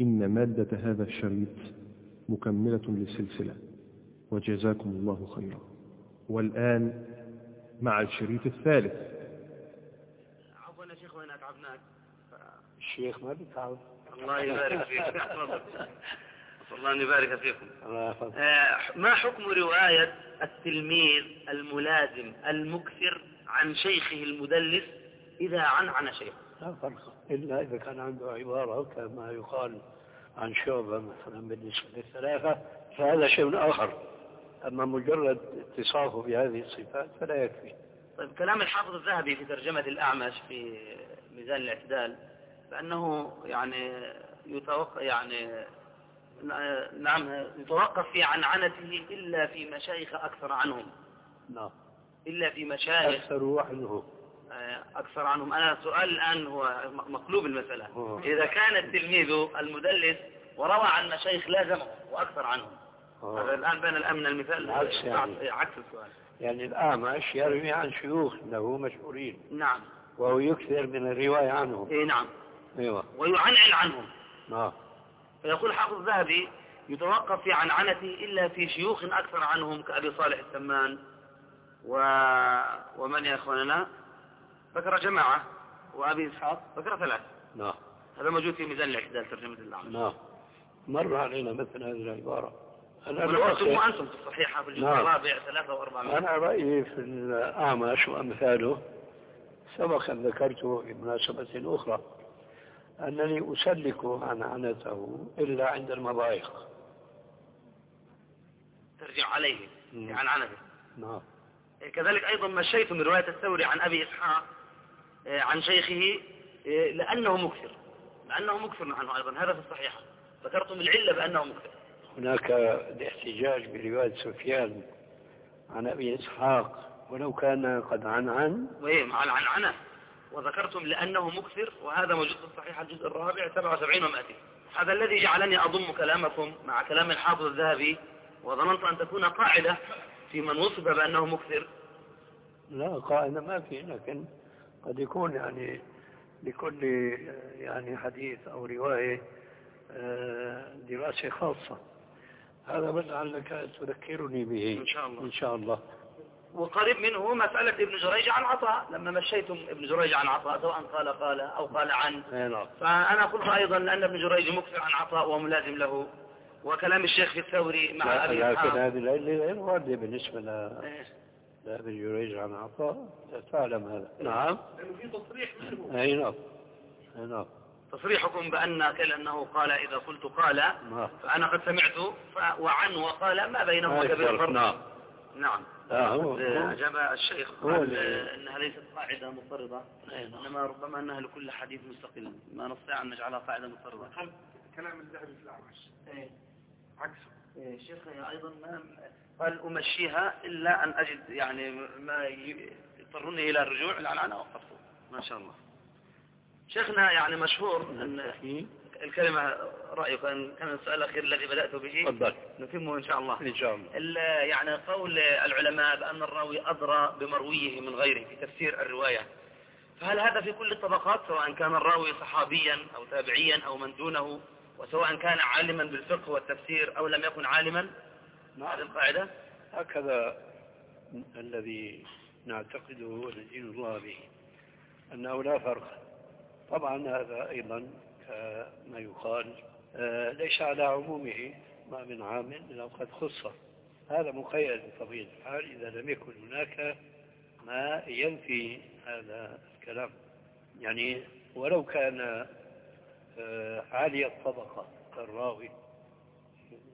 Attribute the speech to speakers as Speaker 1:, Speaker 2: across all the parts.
Speaker 1: إن مادة هذا الشريط مكملة للسلسلة. وجزاكم الله خيرا. والآن مع الشريط الثالث.
Speaker 2: عفوا يا شيخ وين أتعبناك؟
Speaker 3: الشيخ ما بيتعب.
Speaker 2: الله يبارك فيك. تفضل. الله أن يبارك فيكم.
Speaker 3: الله يحفظك.
Speaker 2: آه، ما حكم رواية التلميذ الملازم المكثر عن شيخه المدلس إذا عنعن شيخه؟
Speaker 3: لا فرق. إلا إذا كان عنده عبارة كما يقال عن شعبة مثلا بالنسبة للثلاثة فهذا شيء آخر. أما مجرد اتصافه بهذه الصفات فلا يكفي.
Speaker 2: طيب كلام الحافظ الذهبي في ترجمة الأعمش في ميزان الاعتدال بأنه يعني يتوقع يعني نعم يتوقف في عنعنته إلا في مشايخ أكثر عنهم.
Speaker 3: نعم.
Speaker 2: إلا في مشايخ.
Speaker 3: أكثر وحده
Speaker 2: أكثر عنهم. أنا سؤال الآن هو مقلوب المسألة.
Speaker 3: آه.
Speaker 2: إذا كان التلميذ المدلس وروى عن مشايخ لازمه وأكثر عنهم.
Speaker 3: آه.
Speaker 2: هذا الآن بين الأمن المثال
Speaker 3: العكس يعني.
Speaker 2: عكس السؤال.
Speaker 3: يعني الأعمش يروي عن شيوخ له مشهورين.
Speaker 2: نعم.
Speaker 3: وهو يكثر من الرواية عنهم.
Speaker 2: إيه نعم.
Speaker 3: أيوة.
Speaker 2: ويعنعن عنهم.
Speaker 3: نعم
Speaker 2: فيقول حافظ الذهبي يتوقف في عنعنته إلا في شيوخ أكثر عنهم كأبي صالح السمان و... ومن يا أخواننا؟ ذكر جماعة وأبي إسحاق ذكر ثلاث
Speaker 3: نعم.
Speaker 2: هذا موجود في ميزان الاعتدال ترجمة الأعمى
Speaker 3: نعم. مر علينا مثل هذه العبارة. أنا
Speaker 2: ولو أنتم في الصحيحة في الجزء
Speaker 3: نعم.
Speaker 2: الرابع ثلاثة وأربعة
Speaker 3: أنا رأيي في الأعمش وأمثاله سبق أن ذكرته في مناسبة أخرى أنني أسلك عن عنته إلا عند المضايق.
Speaker 2: ترجع عليه. عن عنده
Speaker 3: نعم.
Speaker 2: كذلك أيضا مشيت من رواية الثوري عن أبي إسحاق عن شيخه آه، لأنه مكثر لأنه مكثر عنه أيضا. هذا في الصحيحة ذكرتم العلة بأنه مكثر
Speaker 3: هناك الاحتجاج برواية سفيان عن أبي إسحاق ولو كان قد عن عن.
Speaker 2: وإيه مع العنعنة وذكرتم لأنه مكثر وهذا موجود في الصحيحة الجزء الرابع 77 ومائتين. هذا الذي جعلني أضم كلامكم مع كلام الحافظ الذهبي وظننت أن تكون قاعدة في من وصف بأنه مكثر
Speaker 3: لا قائمة ما في لكن قد يكون يعني لكل يعني حديث أو رواية آه، دراسة خاصة. هذا ما لعلك تذكرني به
Speaker 2: إن شاء الله.
Speaker 3: إن شاء الله.
Speaker 2: وقريب منه مسألة ابن جريج عن عطاء. لما مشيتم ابن جريج عن عطاء سواء قال قال أو قال عن.
Speaker 3: أي نعم.
Speaker 2: فأنا قلت أيضا أن ابن جريج مكثر عن عطاء وملازم له وكلام الشيخ في الثوري مع
Speaker 3: لا-
Speaker 2: أبي
Speaker 3: لكن هذه العلة غير واردة بالنسبة ل- لابن جريج عن عطاء. تعلم هذا. نعم.
Speaker 2: لأنه في تصريح
Speaker 3: أي نعم. أي نعم.
Speaker 2: تصريحكم بأن كأنه قال إذا قلت قال
Speaker 3: نعم.
Speaker 2: فأنا قد سمعت. وعن وقال ما بينهما
Speaker 3: ما
Speaker 2: كبير
Speaker 3: يفرق،
Speaker 2: فرق.
Speaker 3: نعم.
Speaker 2: نعم.
Speaker 3: آه،
Speaker 2: أجاب الشيخ قال
Speaker 3: اللي-
Speaker 2: أنها ليست قاعدة مضطردة
Speaker 3: نعم.
Speaker 2: إنما ربما أنها لكل حديث مستقل. ما نستطيع أن نجعلها قاعدة مضطردة.
Speaker 4: كلام الذهبي في الأعمش. عكسه.
Speaker 2: الشيخ أيضا ما قال أمشيها إلا أن أجد يعني ما يضطرني إلى الرجوع لأن أنا وقفت. ما شاء الله. شيخنا يعني مشهور أن
Speaker 3: في
Speaker 2: الكلمة رأيك أن كان السؤال الأخير الذي بدأت به.
Speaker 3: تفضل.
Speaker 2: نتمه إن شاء الله.
Speaker 3: إن شاء الله.
Speaker 2: ال- يعني قول العلماء بأن الراوي أدرى بمرويه من غيره في تفسير الرواية. فهل هذا في كل الطبقات سواء كان الراوي صحابيا أو تابعيا أو من دونه؟ وسواء كان عالما بالفقه والتفسير أو لم يكن عالما؟ هذه القاعدة؟
Speaker 3: هكذا الذي نعتقده وندين الله به أنه لا فرق. طبعا هذا أيضا كما يقال آه، ليس على عمومه ما من عام إلا قد خص. هذا مقيد بطبيعة الحال إذا لم يكن هناك ما ينفي هذا الكلام. يعني ولو كان عالي الطبقة كالراوي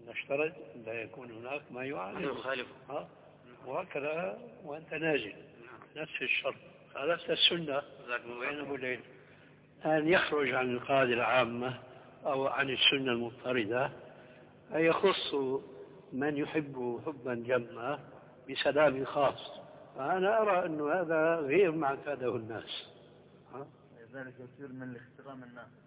Speaker 3: نشترط لا يكون هناك ما ها؟ وهكذا وأنت نازل نفس الشرط خالفت السنة. أبو الليل أن يخرج عن القاعدة العامة أو عن السنة المضطردة أن يخص من يحب حبا جما بسلام خاص فأنا أرى أن هذا غير ما اعتاده الناس ها؟
Speaker 2: ذلك يصير من الاحترام الناس
Speaker 3: نعم.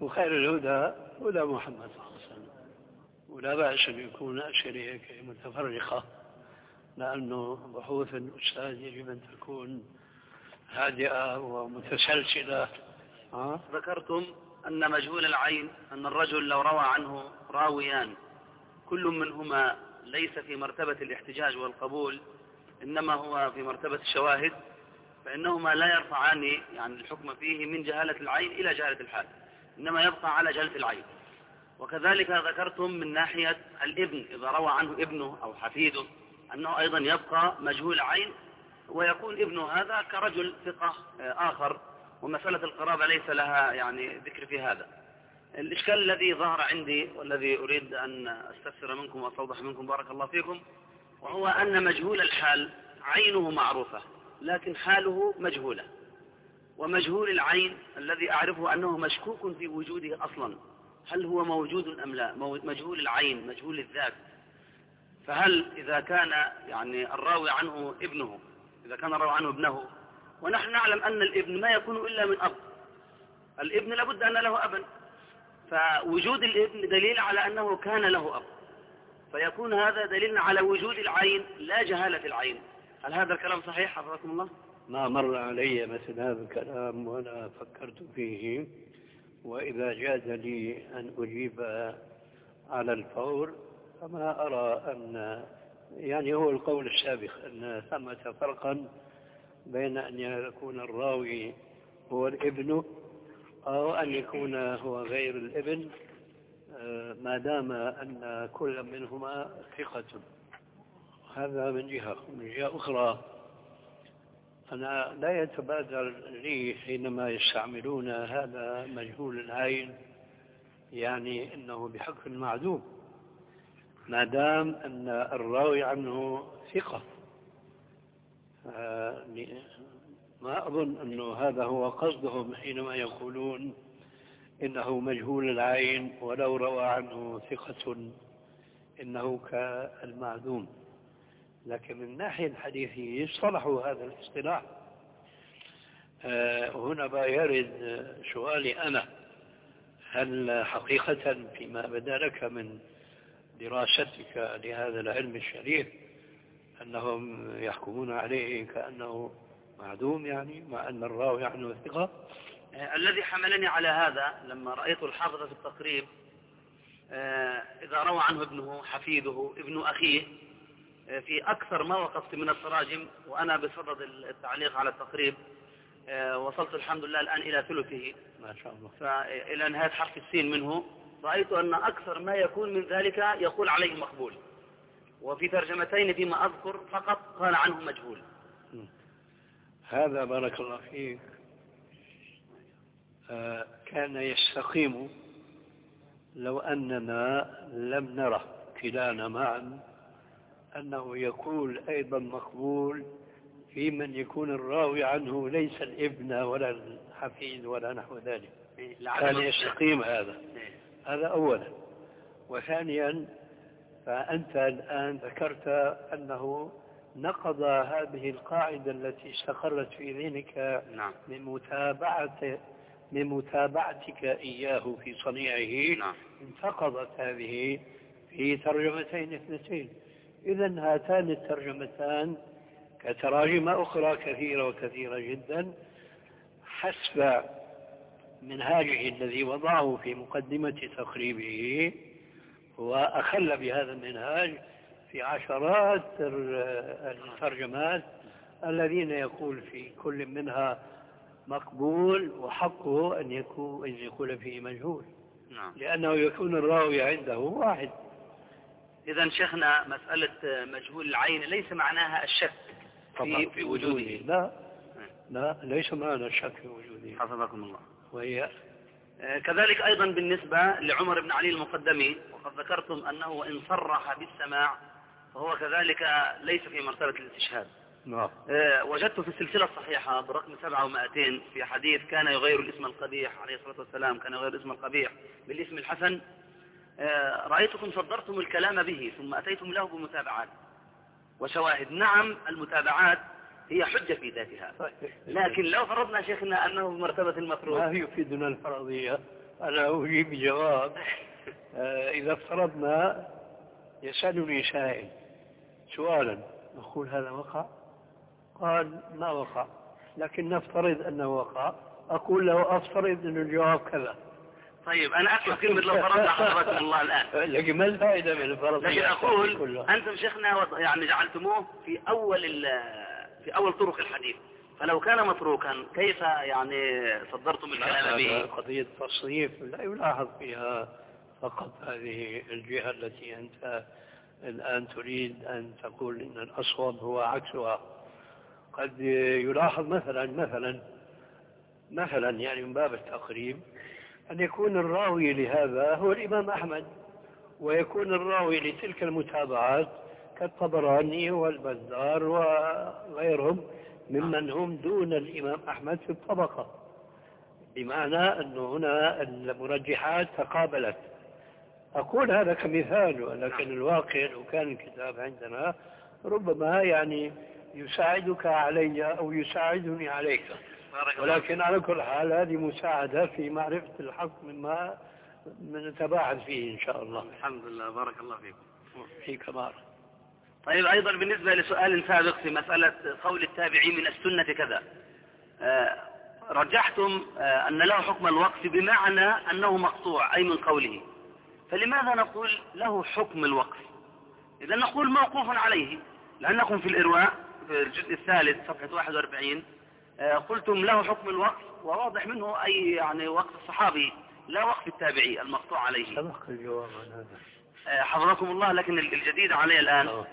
Speaker 3: وخير الهدى هدى محمد صلى الله عليه وسلم. ولا بأس أن يكون أشياء متفرقة لأنه بحوث الأستاذ يجب أن تكون هادئة ومتسلسلة. آه.
Speaker 2: ذكرتم أن مجهول العين أن الرجل لو روى عنه راويان كل منهما ليس في مرتبة الاحتجاج والقبول إنما هو في مرتبة الشواهد. فإنهما لا يرفعان يعني الحكم فيه من جهالة العين إلى جهالة الحال إنما يبقى على جهالة العين. وكذلك ذكرتم من ناحية الابن إذا روى عنه ابنه أو حفيده أنه أيضا يبقى مجهول عين ويكون ابنه هذا كرجل ثقة آخر ومسألة القرابة ليس لها يعني ذكر في هذا. الإشكال الذي ظهر عندي والذي أريد أن أستفسر منكم وأستوضح منكم بارك الله فيكم وهو أن مجهول الحال عينه معروفة. لكن حاله مجهولة. ومجهول العين الذي أعرفه أنه مشكوك في وجوده أصلا. هل هو موجود أم لا؟ مجهول العين مجهول الذات. فهل إذا كان يعني الراوي عنه ابنه إذا كان الراوي عنه ابنه ونحن نعلم أن الابن ما يكون إلا من أب. الابن لابد أن له أبا. فوجود الابن دليل على أنه كان له أب. فيكون هذا دليل على وجود العين لا جهالة العين. هل هذا الكلام صحيح حفظكم الله؟
Speaker 3: ما مر علي مثل هذا الكلام وأنا فكرت فيه وإذا جاز لي أن أجيب على الفور فما أرى أن يعني هو القول السابق أن ثمة فرقا بين أن يكون الراوي هو الابن أو أن يكون هو غير الابن آه، ما دام أن كل منهما ثقة هذا من جهة من جهة أخرى. أنا لا يتبادر لي حينما يستعملون هذا مجهول العين يعني أنه بحق معدوم. ما دام أن الراوي عنه ثقة. آه، ما أظن أنه هذا هو قصدهم حينما يقولون إنه مجهول العين ولو روى عنه ثقة إنه كالمعدوم. لكن من الناحية الحديثية صلحوا هذا الاصطلاح. آه، هنا بقى يرد سؤالي أنا. هل حقيقة فيما بدا لك من دراستك لهذا العلم الشريف أنهم يحكمون عليه كأنه معدوم يعني مع أن الراوي عنه ثقة؟
Speaker 2: آه، الذي حملني على هذا لما رأيت الحافظ في التقريب آه، إذا روى عنه ابنه حفيده ابن أخيه في أكثر ما وقفت من التراجم وأنا بصدد التعليق على التقريب وصلت الحمد لله الآن إلى ثلثه.
Speaker 3: ما شاء الله.
Speaker 2: فإلى نهاية حرف السين منه رأيت أن أكثر ما يكون من ذلك يقول عليه مقبول. وفي ترجمتين فيما أذكر فقط قال عنه مجهول.
Speaker 3: هذا بارك الله فيك. آه، كان يستقيم لو أننا لم نره كلانا معا. أنه يقول أيضا مقبول في من يكون الراوي عنه ليس الابن ولا الحفيد ولا نحو ذلك كان يستقيم هذا. هذا أولا وثانيا فأنت الآن ذكرت أنه نقض هذه القاعدة التي استقرت في ذهنك
Speaker 2: نعم.
Speaker 3: من متابعة من متابعتك إياه في صنيعه
Speaker 2: نعم.
Speaker 3: انتقضت هذه في ترجمتين اثنتين إذا هاتان الترجمتان كتراجم أخرى كثيرة وكثيرة جدا. حسب منهاجه الذي وضعه في مقدمة تقريبه وأخل بهذا المنهاج في عشرات الترجمات الذين يقول في كل منها مقبول وحقه أن يكون أن يقول فيه مجهول.
Speaker 2: نعم.
Speaker 3: لأنه يكون الراوي عنده واحد.
Speaker 2: إذا شيخنا مسألة مجهول العين ليس معناها الشك في, في وجوده.
Speaker 3: لا. لا. ليس معنى الشك في وجوده.
Speaker 2: حفظكم الله.
Speaker 3: وهي
Speaker 2: آه، كذلك أيضا بالنسبة لعمر بن علي المقدمي وقد ذكرتم أنه وإن صرح بالسماع فهو كذلك ليس في مرتبة الاستشهاد.
Speaker 3: نعم.
Speaker 2: آه، وجدت في السلسلة الصحيحة برقم سبعة ومائتين في حديث كان يغير الاسم القبيح عليه الصلاة والسلام كان يغير الاسم القبيح بالاسم الحسن رأيتكم صدرتم الكلام به ثم أتيتم له بمتابعات وشواهد. نعم المتابعات هي حجة في ذاتها. لكن لو فرضنا شيخنا أنه بمرتبة المفروض.
Speaker 3: ما يفيدنا الفرضية؟ أنا أجيب جواب. آه، إذا افترضنا يسألني سائل سؤالا نقول هذا وقع؟ قال ما وقع. لكن نفترض أنه وقع. أقول له أفترض أن الجواب كذا.
Speaker 2: طيب أنا أكتب كلمة لو فرضنا حضرتكم الله الآن.
Speaker 3: لكن ما الفائدة من الفرضية
Speaker 2: لكن أقول
Speaker 3: كلها؟
Speaker 2: أنتم شيخنا يعني جعلتموه في أول في أول طرق الحديث. فلو كان متروكا كيف يعني صدرتم الكلام به؟
Speaker 3: قضية تصنيف لا يلاحظ فيها فقط هذه الجهة التي أنت الآن تريد أن تقول أن الأصوب هو عكسها. قد يلاحظ مثلا مثلا مثلا يعني من باب التقريب أن يكون الراوي لهذا هو الإمام أحمد ويكون الراوي لتلك المتابعات كالطبراني والبزار وغيرهم ممن هم دون الإمام أحمد في الطبقة بمعنى أنه هنا المرجحات تقابلت. أقول هذا كمثال ولكن الواقع لو كان الكتاب عندنا ربما يعني يساعدك علي أو يساعدني عليك. ولكن على كل حال هذه مساعدة في معرفة الحق مما نتباعد فيه إن شاء الله.
Speaker 2: الحمد لله. بارك الله فيكم.
Speaker 3: في كمال.
Speaker 2: طيب أيضا بالنسبة لسؤال سابق في مسألة قول التابعي من السنة كذا. آه، رجحتم آه، أن له حكم الوقف بمعنى أنه مقطوع أي من قوله. فلماذا نقول له حكم الوقف؟ إذا نقول موقوف عليه لأنكم في الإرواء في الجزء الثالث صفحة 41 آه، قلتم له حكم الوقف وواضح منه أي يعني وقف الصحابي لا وقف التابعي المقطوع عليه.
Speaker 3: سبق الجواب عن هذا.
Speaker 2: آه، حفظكم الله لكن الجديد علي الآن.
Speaker 3: آه،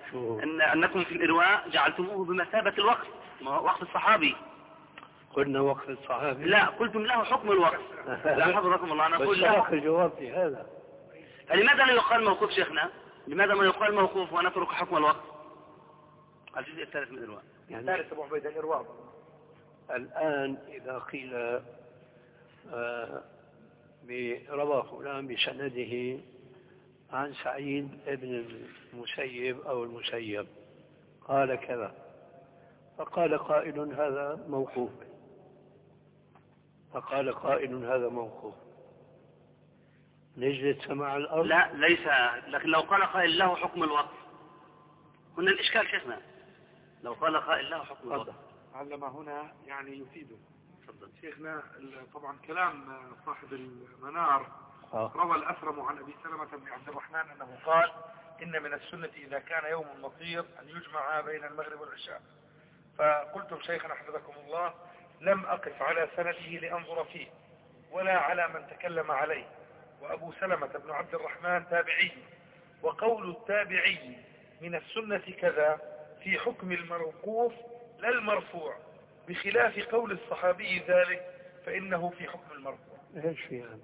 Speaker 2: أن أنكم في الإرواء جعلتموه بمثابة الوقف وقف الصحابي.
Speaker 3: قلنا وقف الصحابي.
Speaker 2: لا قلتم له حكم الوقف. لا حفظكم الله أنا أقول
Speaker 3: سبق
Speaker 2: له.
Speaker 3: الجواب في هذا.
Speaker 2: فلماذا لا يقال موقوف شيخنا؟ لماذا ما يقال موقوف ونترك حكم الوقف؟ الجزء الثالث من الإرواء.
Speaker 3: يعني
Speaker 4: ثالث أبو عبيد الإرواء.
Speaker 3: الآن إذا قيل آه، روى فلان بسنده عن سعيد بن المسيب أو المسيب قال كذا فقال قائل هذا موقوف فقال قائل هذا موقوف. نجلس سماع الأرض؟
Speaker 2: لا ليس لكن لو قال قائل له حكم الوقف. هنا الإشكال شيخنا. لو قال قائل له حكم الوقف.
Speaker 4: علم هنا يعني يفيده. شيخنا طبعا كلام صاحب المنار
Speaker 3: آه.
Speaker 4: روى الأثرم عن أبي سلمة بن عبد الرحمن أنه قال إن من السنة إذا كان يوم مطير أن يجمع بين المغرب والعشاء. فقلتم شيخنا حفظكم الله لم أقف على سنده لأنظر فيه ولا على من تكلم عليه. وأبو سلمة بن عبد الرحمن تابعي وقول التابعي من السنة كذا في حكم الموقوف لا المرفوع بخلاف قول الصحابي ذلك فإنه في حكم المرفوع.
Speaker 3: إيش في هذا؟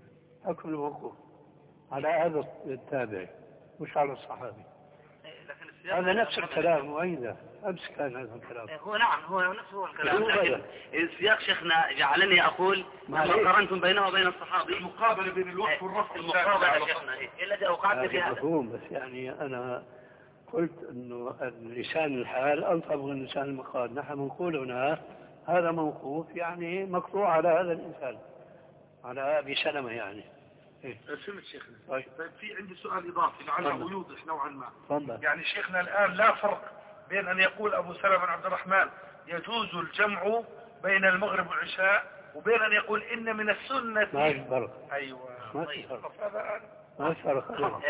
Speaker 3: حكم الموقوف. على هذا التابع مش على الصحابي. هذا نفس الكلام وأين؟ أمس كان هذا الكلام.
Speaker 2: هو نعم هو نفس هو الكلام. لكن. السياق شيخنا جعلني أقول لما
Speaker 3: معليش.
Speaker 2: قارنتم بينه وبين الصحابي.
Speaker 4: المقابلة بين الوقف والرفع.
Speaker 2: المقابلة شيخنا إيه الذي أوقعت في
Speaker 3: هذا
Speaker 2: هذا.
Speaker 3: مفهوم بس يعني أنا قلت أنه لسان الحال ألطف من لسان المقال. نحن نقول هنا هذا موقوف يعني مقطوع على هذا الإنسان على أبي سلمة يعني. إيه.
Speaker 4: فهمت شيخنا؟
Speaker 3: طيب.
Speaker 4: طيب في عندي سؤال إضافي لعله. يوضح نوعا ما.
Speaker 3: تفضل.
Speaker 4: يعني شيخنا الآن لا فرق بين أن يقول أبو سلمة بن عبد الرحمن يجوز الجمع بين المغرب والعشاء وبين أن يقول إن من السنة.
Speaker 3: ما في فرق.
Speaker 4: أيوة
Speaker 3: ما
Speaker 2: طيب.
Speaker 3: في فرق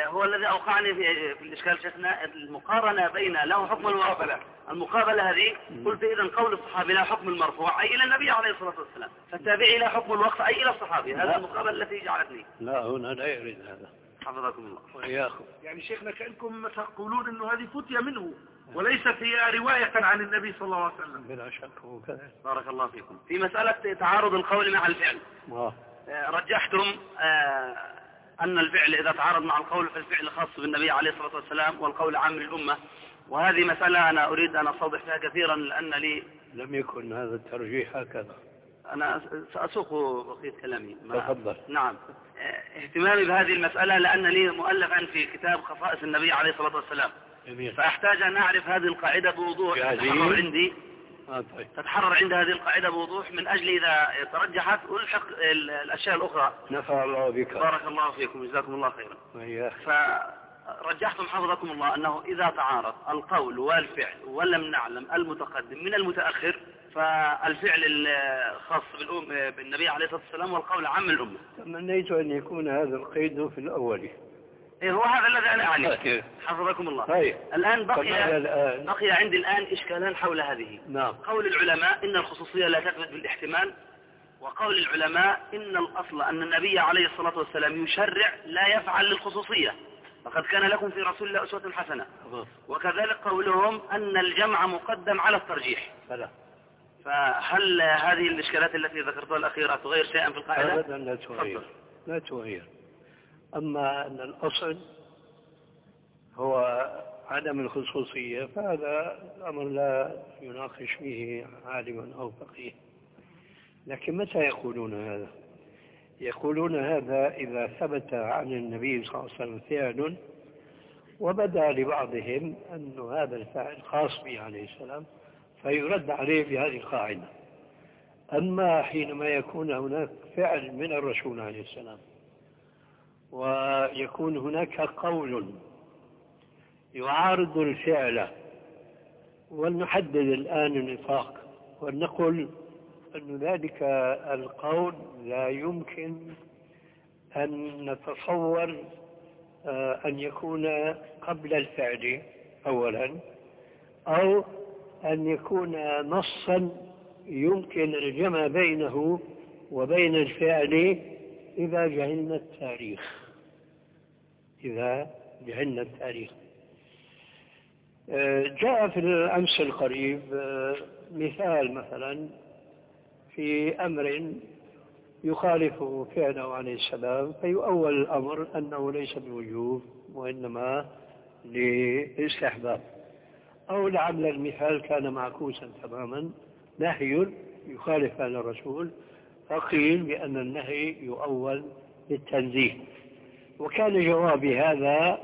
Speaker 2: هو الذي أوقعني في, في الإشكال شيخنا المقارنة بين له حكم المقابلة. المقابلة هذه قلت إذا قول الصحابي لا حكم المرفوع أي إلى النبي عليه الصلاة والسلام. فالتابعي لا حكم الوقف أي إلى الصحابي. هذا. المقابلة التي جعلتني.
Speaker 3: لا هنا لا يريد هذا.
Speaker 2: حفظكم الله.
Speaker 3: وإياكم.
Speaker 4: يعني شيخنا كأنكم تقولون أنه هذه فتية منه وليست هي رواية عن النبي صلى الله عليه وسلم.
Speaker 3: بلا شك هو كذا
Speaker 2: بارك الله فيكم. في مسألة تعارض القول مع الفعل.
Speaker 3: آه.
Speaker 2: آه، رجحتم آه، أن الفعل إذا تعارض مع القول فالفعل خاص بالنبي عليه الصلاة والسلام والقول عام للأمة. وهذه مسألة أنا أريد أن أستوضح فيها كثيرا لأن لي
Speaker 3: لم يكن هذا الترجيح هكذا.
Speaker 2: أنا سأسوق بقية كلامي.
Speaker 3: تفضل.
Speaker 2: نعم. اهتمامي بهذه المسألة لأن لي مؤلفا في كتاب خصائص النبي عليه الصلاة والسلام.
Speaker 3: جميل.
Speaker 2: فأحتاج أن أعرف هذه القاعدة بوضوح. عندي. تتحرر عند هذه القاعدة بوضوح من أجل إذا ترجحت ألحق ال- الأشياء الأخرى.
Speaker 3: نفع الله بك.
Speaker 2: بارك الله فيكم جزاكم الله خيرا. فرجحتم حفظكم الله أنه إذا تعارض القول والفعل ولم نعلم المتقدم من المتأخر فالفعل الخاص بالأم بالنبي عليه الصلاة والسلام والقول عام الأمة.
Speaker 3: تمنيت أن يكون هذا القيد في الأول.
Speaker 2: إيه هو هذا الذي أنا أعني حفظكم الله.
Speaker 3: طيب.
Speaker 2: الآن بقي
Speaker 3: الآن
Speaker 2: بقي عندي الآن إشكالان حول هذه.
Speaker 3: نعم.
Speaker 2: قول العلماء إن الخصوصية لا تثبت بالاحتمال وقول العلماء إن الأصل أن النبي عليه الصلاة والسلام يشرع لا يفعل للخصوصية. فقد كان لكم في رسول الله أسوة حسنة. وكذلك قولهم أن الجمع مقدم على الترجيح.
Speaker 3: فلا.
Speaker 2: فهل هذه الإشكالات التي ذكرتها الأخيرة تغير شيئا في القاعدة؟
Speaker 3: أبدا لا تغير. لا تغير. أما أن الأصل هو عدم الخصوصية فهذا الأمر لا يناقش فيه عالم أو فقيه. لكن متى يقولون هذا؟ يقولون هذا إذا ثبت عن النبي صلى الله عليه وسلم فعل وبدا لبعضهم أن هذا الفعل خاص به عليه السلام فيرد عليه بهذه القاعدة. أما حينما يكون هناك فعل من الرسول عليه السلام ويكون هناك قول يعارض الفعل. ولنحدد الآن النطاق ولنقل أن ذلك القول لا يمكن أن نتصور آه، أن يكون قبل الفعل أولا أو أن يكون نصا يمكن الجمع بينه وبين الفعل إذا جهلنا التاريخ. إذا جهلنا التاريخ. آه، جاء في الأمس القريب آه، مثال مثلا في أمر يخالف فعله عليه السلام فيؤول الأمر أنه ليس بوجوب وإنما لاستحباب أو لعل المثال كان معكوسا تماما نهي يخالف فعل الرسول فقيل بأن النهي يؤول للتنزيه. وكان جوابي هذا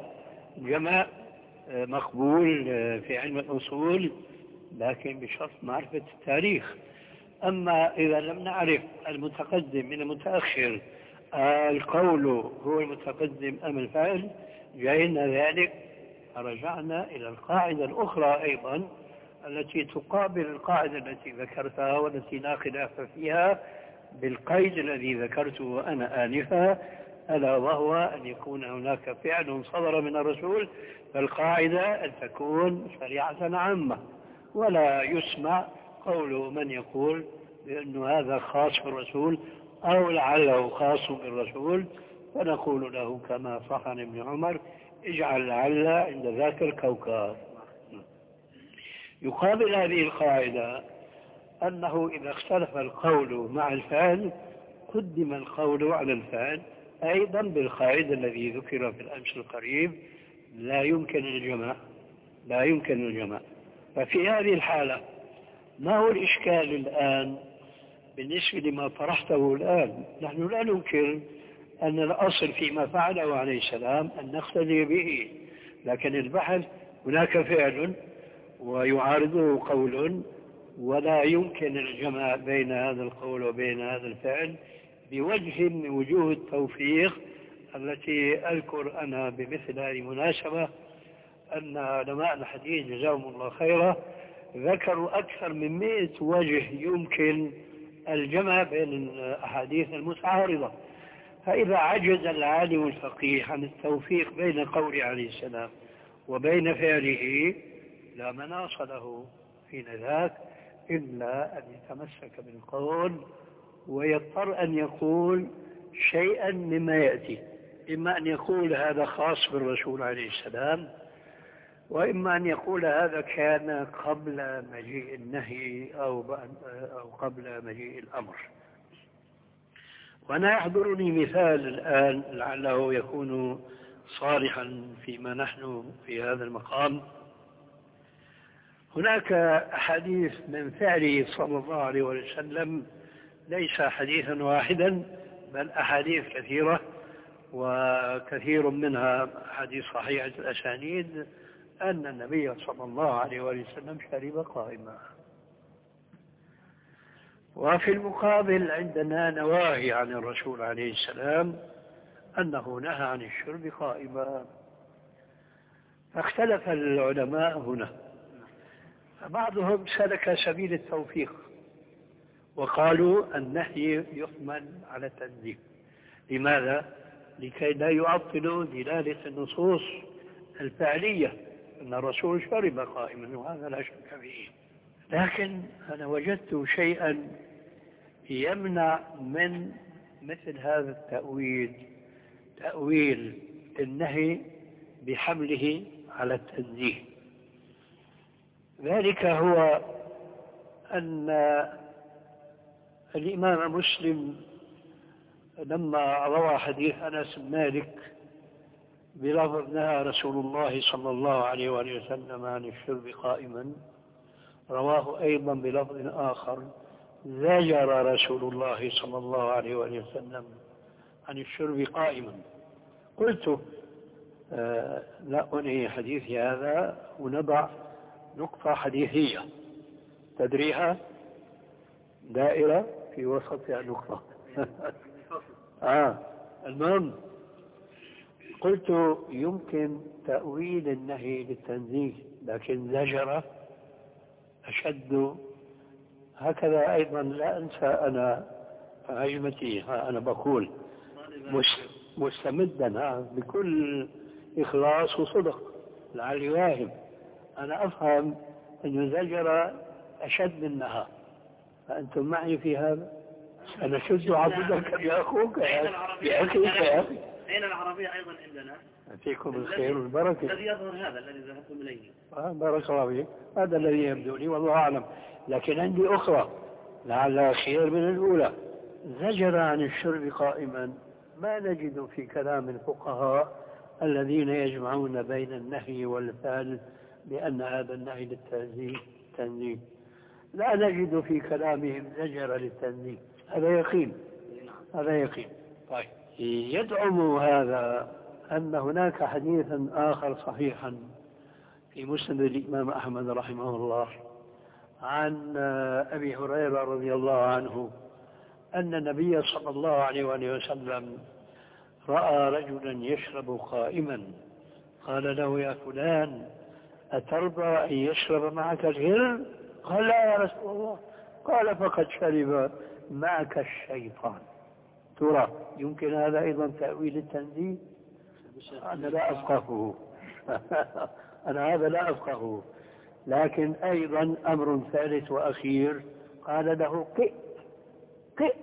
Speaker 3: جمع آه، مقبول آه، في علم الأصول لكن بشرط معرفة التاريخ. أما إذا لم نعرف المتقدم من المتأخر القول هو المتقدم أم الفعل جعلنا ذلك. رجعنا إلى القاعدة الأخرى أيضا التي تقابل القاعدة التي ذكرتها والتي لا خلاف فيها بالقيد الذي ذكرته أنا آنفا ألا وهو أن يكون هناك فعل صدر من الرسول فالقاعدة أن تكون شريعة عامة ولا يسمع قول من يقول بأن هذا خاص بالرسول أو لعله خاص بالرسول فنقول له كما صح عن ابن عمر اجعل لعل عند ذاك الكوكب. يقابل هذه القاعدة أنه إذا اختلف القول مع الفعل قدم القول على الفعل أيضا بالقاعدة الذي ذكر في الأمس القريب لا يمكن الجمع لا يمكن الجمع ففي هذه الحالة ما هو الإشكال الآن بالنسبة لما طرحته الآن؟ نحن لا ننكر أن الأصل فيما فعله عليه السلام أن نقتدي به. لكن البحث هناك فعل ويعارضه قول ولا يمكن الجمع بين هذا القول وبين هذا الفعل بوجه من وجوه التوفيق التي أذكر أنا بمثل هذه المناسبة أن علماء الحديث جزاهم الله خيرا ذكروا أكثر من مئة وجه يمكن الجمع بين الأحاديث المتعارضة. فإذا عجز العالم الفقيه عن التوفيق بين قول عليه السلام وبين فعله لا مناص له حين ذاك إلا أن يتمسك بالقول ويضطر أن يقول شيئا مما يأتي إما أن يقول هذا خاص بالرسول عليه السلام وإما أن يقول هذا كان قبل مجيء النهي أو, أو قبل مجيء الأمر. وأنا يحضرني مثال الآن لعله يكون صالحا فيما نحن في هذا المقام. هناك أحاديث من فعله صلى الله عليه وسلم ليس حديثا واحدا بل أحاديث كثيرة وكثير منها حديث صحيحة الأسانيد أن النبي صلى الله عليه وسلم شرب قائما. وفي المقابل عندنا نواهي عن الرسول عليه السلام أنه نهى عن الشرب قائما. فاختلف العلماء هنا. فبعضهم سلك سبيل التوفيق وقالوا النهي يحمل على التنزيه. لماذا؟ لكي لا يعطلوا دلالة النصوص الفعلية أن الرسول شرب قائما وهذا لا شك فيه. لكن أنا وجدت شيئا يمنع من مثل هذا التأويل تأويل النهي بحمله على التنزيه. ذلك هو أن الإمام مسلم لما روى حديث أنس بن مالك بلفظ نهى رسول الله صلى الله عليه وآله وسلم عن الشرب قائما رواه أيضا بلفظ آخر زجر رسول الله صلى الله عليه وآله وسلم عن الشرب قائما. قلت آه لا أنهي حديثي هذا ونضع نقطة حديثية. تدريها دائرة في وسطها نقطة آه. المهم قلت يمكن تأويل النهي للتنزيه لكن زجرة أشد. هكذا أيضا لا أنسى أنا عجمتي ها أنا بقول مستمدا بكل إخلاص وصدق. لعلي واهم أنا أفهم أن زجر أشد منها فأنتم معي في هذا؟ أنا شد عبدك يا أخوك يا أخي يا أخي
Speaker 2: أين العربية؟ أيضا عندنا؟
Speaker 3: فيكم الخير والبركة.
Speaker 2: الذي يظهر هذا الذي ذهبتم إليه.
Speaker 3: آه بارك الله فيك. هذا الذي يبدو لي والله أعلم لكن عندي أخرى لعلها خير من الأولى. زجر عن الشرب قائما ما نجد في كلام الفقهاء الذين يجمعون بين النهي والفعل بأن هذا النهي للتنزيه تنزيه. لا نجد في كلامهم زجر للتنزيه. هذا يقين. هذا يقين. طيب. يدعم هذا أن هناك حديثا آخر صحيحا في مسند الإمام أحمد رحمه الله عن أبي هريرة رضي الله عنه أن النبي صلى الله عليه وآله وسلم رأى رجلا يشرب قائما. قال له يا فلان أترضى أن يشرب معك الهر قال لا يا رسول الله. قال فقد شرب معك الشيطان. ترى يمكن هذا أيضا تأويل التنزيل؟ أنا لا أفقهه. أنا هذا لا أفقهه. لكن أيضا أمر ثالث وأخير. قال له قئ قئ.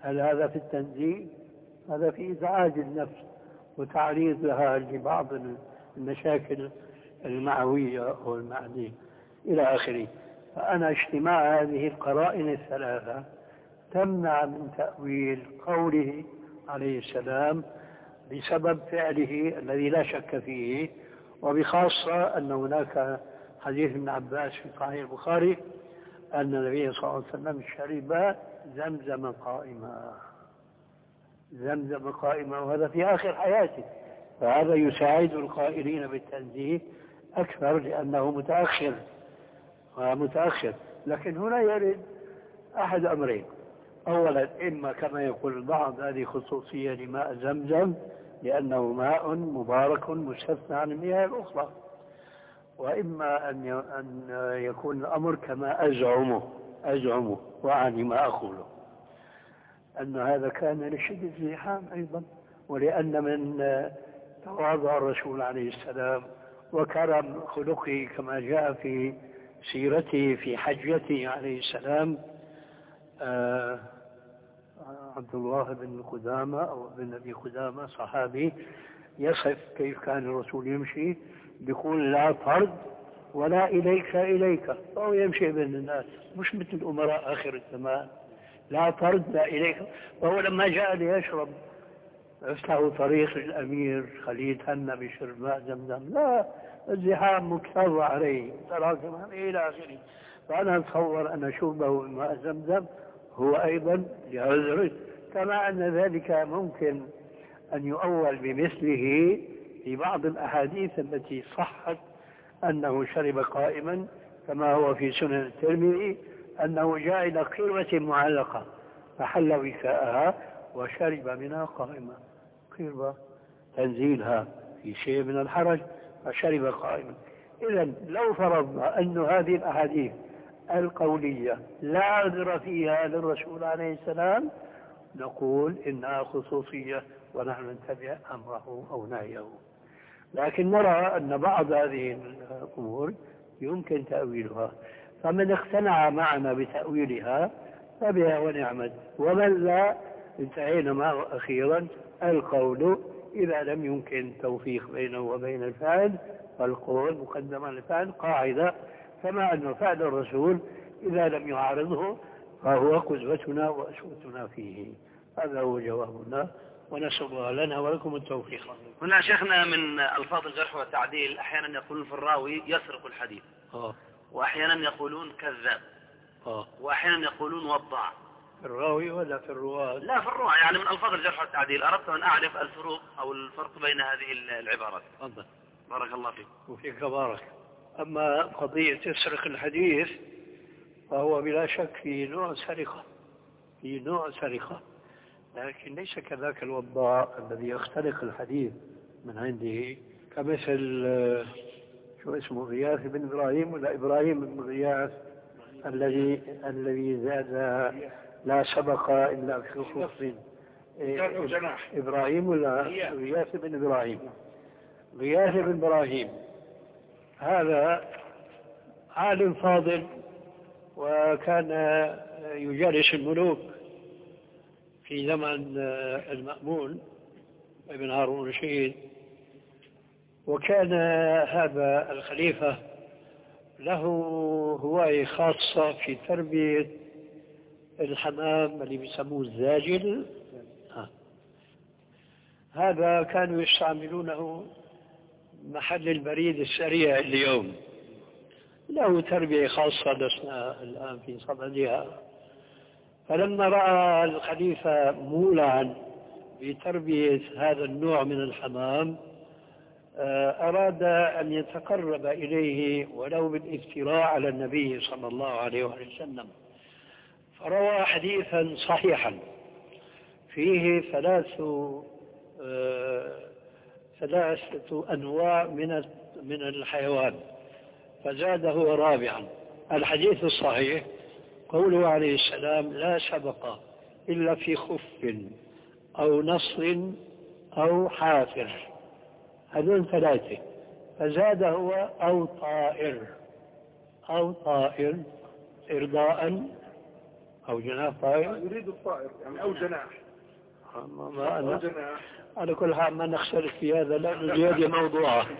Speaker 3: هل هذا في التنزيل؟ هذا في إزعاج النفس وتعريض لها لبعض المشاكل المعوية أو إلى آخره. فأنا اجتماع هذه القرائن الثلاثة تمنع من تأويل قوله عليه السلام بسبب فعله الذي لا شك فيه وبخاصة أن هناك حديث ابن عباس في صحيح البخاري أن النبي صلى الله عليه وسلم شرب زمزم قائما. زمزم قائما وهذا في آخر حياته. فهذا يساعد القائلين بالتنزيه أكثر لأنه متأخر متأخر لكن هنا يرد أحد أمرين. أولا إما كما يقول البعض هذه خصوصية لماء زمزم لأنه ماء مبارك مستثنى عن المياه الأخرى. وإما أن أن يكون الأمر كما أزعمه أزعمه وأعني ما أقوله. أن هذا كان لشدة الزحام أيضا ولأن من تواضع الرسول عليه السلام وكرم خلقه كما جاء في سيرته في حجته عليه السلام. آه عبد الله بن قدامة أو بن أبي قدامة صحابي يصف كيف كان الرسول يمشي بيقول لا طرد ولا إليك إليك. فهو يمشي بين الناس. مش مثل الأمراء آخر الزمان. لا طرد لا إليك. وهو لما جاء ليشرب له طريق الأمير خليل هنا بشرب ماء زمزم لا الزحام مكتظ عليه. تراكم إلى آخره. فأنا أتصور أن شربه ماء زمزم هو أيضا لعذر كما أن ذلك ممكن أن يؤول بمثله في بعض الأحاديث التي صحت أنه شرب قائما كما هو في سنن الترمذي أنه جاء إلى قربة معلقة فحل وكاءها وشرب منها قائما. قربة تنزيلها في شيء من الحرج فشرب قائما. إذا لو فرضنا أن هذه الأحاديث القولية لا عذر فيها للرسول عليه السلام نقول إنها خصوصية ونحن نتبع أمره أو نهيه. لكن نرى أن بعض هذه الأمور يمكن تأويلها. فمن اقتنع معنا بتأويلها فبها ونعمت. ومن لا انتهينا معه أخيرا. القول إذا لم يمكن توفيق بينه وبين الفاعل فالقول مقدم على الفاعل قاعدة. كما أن فعل الرسول إذا لم يعارضه فهو قدوتنا وأسوتنا فيه. هذا هو جوابنا. ونسأل الله لنا ولكم التوفيق.
Speaker 2: هنا شيخنا من ألفاظ الجرح والتعديل أحيانا يقولون في الراوي يسرق الحديث.
Speaker 3: آه.
Speaker 2: وأحيانا يقولون كذاب.
Speaker 3: آه.
Speaker 2: وأحيانا يقولون وضع.
Speaker 3: في الراوي ولا في الرواة؟
Speaker 2: لا في الرواة. يعني من ألفاظ الجرح والتعديل. أردت أن أعرف الفروق أو الفرق بين هذه العبارات.
Speaker 3: تفضل.
Speaker 2: بارك الله فيك.
Speaker 3: وفيك بارك. أما قضية يسرق الحديث فهو بلا شك في نوع سرقة. في نوع سرقة. لكن ليس كذاك الوضاع الذي يخترق الحديث من عنده. كمثل آه، شو اسمه غياث بن إبراهيم ولا إبراهيم بن غياث الذي الذي زاد لا سبق إلا في خف إبراهيم ولا غياث بن إبراهيم. غياث بن إبراهيم. هذا عالم فاضل وكان يجالس الملوك في زمن المأمون ابن هارون الرشيد. وكان هذا الخليفة له هواية خاصة في تربية الحمام اللي بيسموه الزاجل. هذا كانوا يستعملونه محل البريد السريع اليوم. له تربية خاصة لسنا الآن في صددها. فلما رأى الخليفة مولعا بتربية هذا النوع من الحمام آه، أراد أن يتقرب إليه ولو بالإفتراء على النبي صلى الله عليه وسلم. فروى حديثا صحيحا. فيه ثلاث آه، ثلاثة أنواع من من الحيوان. فزاده رابعا. الحديث الصحيح قوله عليه السلام لا سبق إلا في خف أو نصر أو حافر. هذول ثلاثة. فزاد هو أو طائر. أو طائر إرضاء أو جناح طائر؟
Speaker 4: يريد الطائر يعني أو جناح.
Speaker 3: ما أنا على كل حال ما نختلف في هذا لا الجهاد موضوعة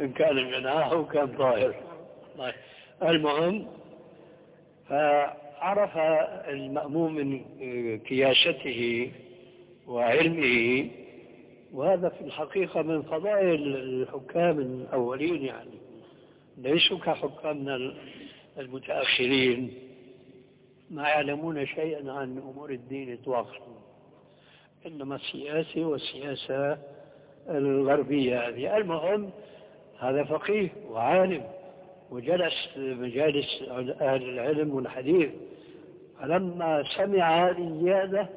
Speaker 3: إن كان جناح أو كان طائر. طيب. المهم فعرف المأموم من كياسته وعلمه وهذا في الحقيقة من فضائل الحكام الأولين يعني. ليسوا كحكامنا المتأخرين ما يعلمون شيئا عن أمور الدين إطلاقا. إنما السياسة والسياسة الغربية هذه. المهم هذا فقيه وعالم وجلس مجالس أهل العلم والحديث. فلما سمع هذه الزيادة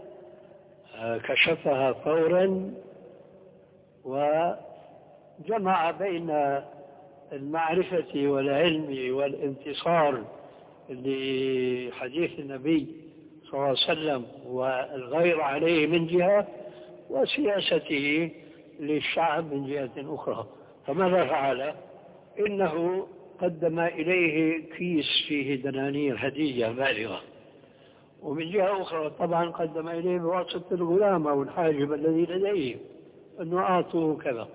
Speaker 3: كشفها فورا وجمع بين المعرفة والعلم والانتصار لحديث النبي صلى الله عليه وسلم والغير عليه من جهة وسياسته للشعب من جهة أخرى. فماذا فعل؟ إنه قدم إليه كيس فيه دنانير هدية بالغة. ومن جهة أخرى طبعا قدم إليه بواسطة الغلام أو الحاجب الذي لديه أنه أعطوه كذا.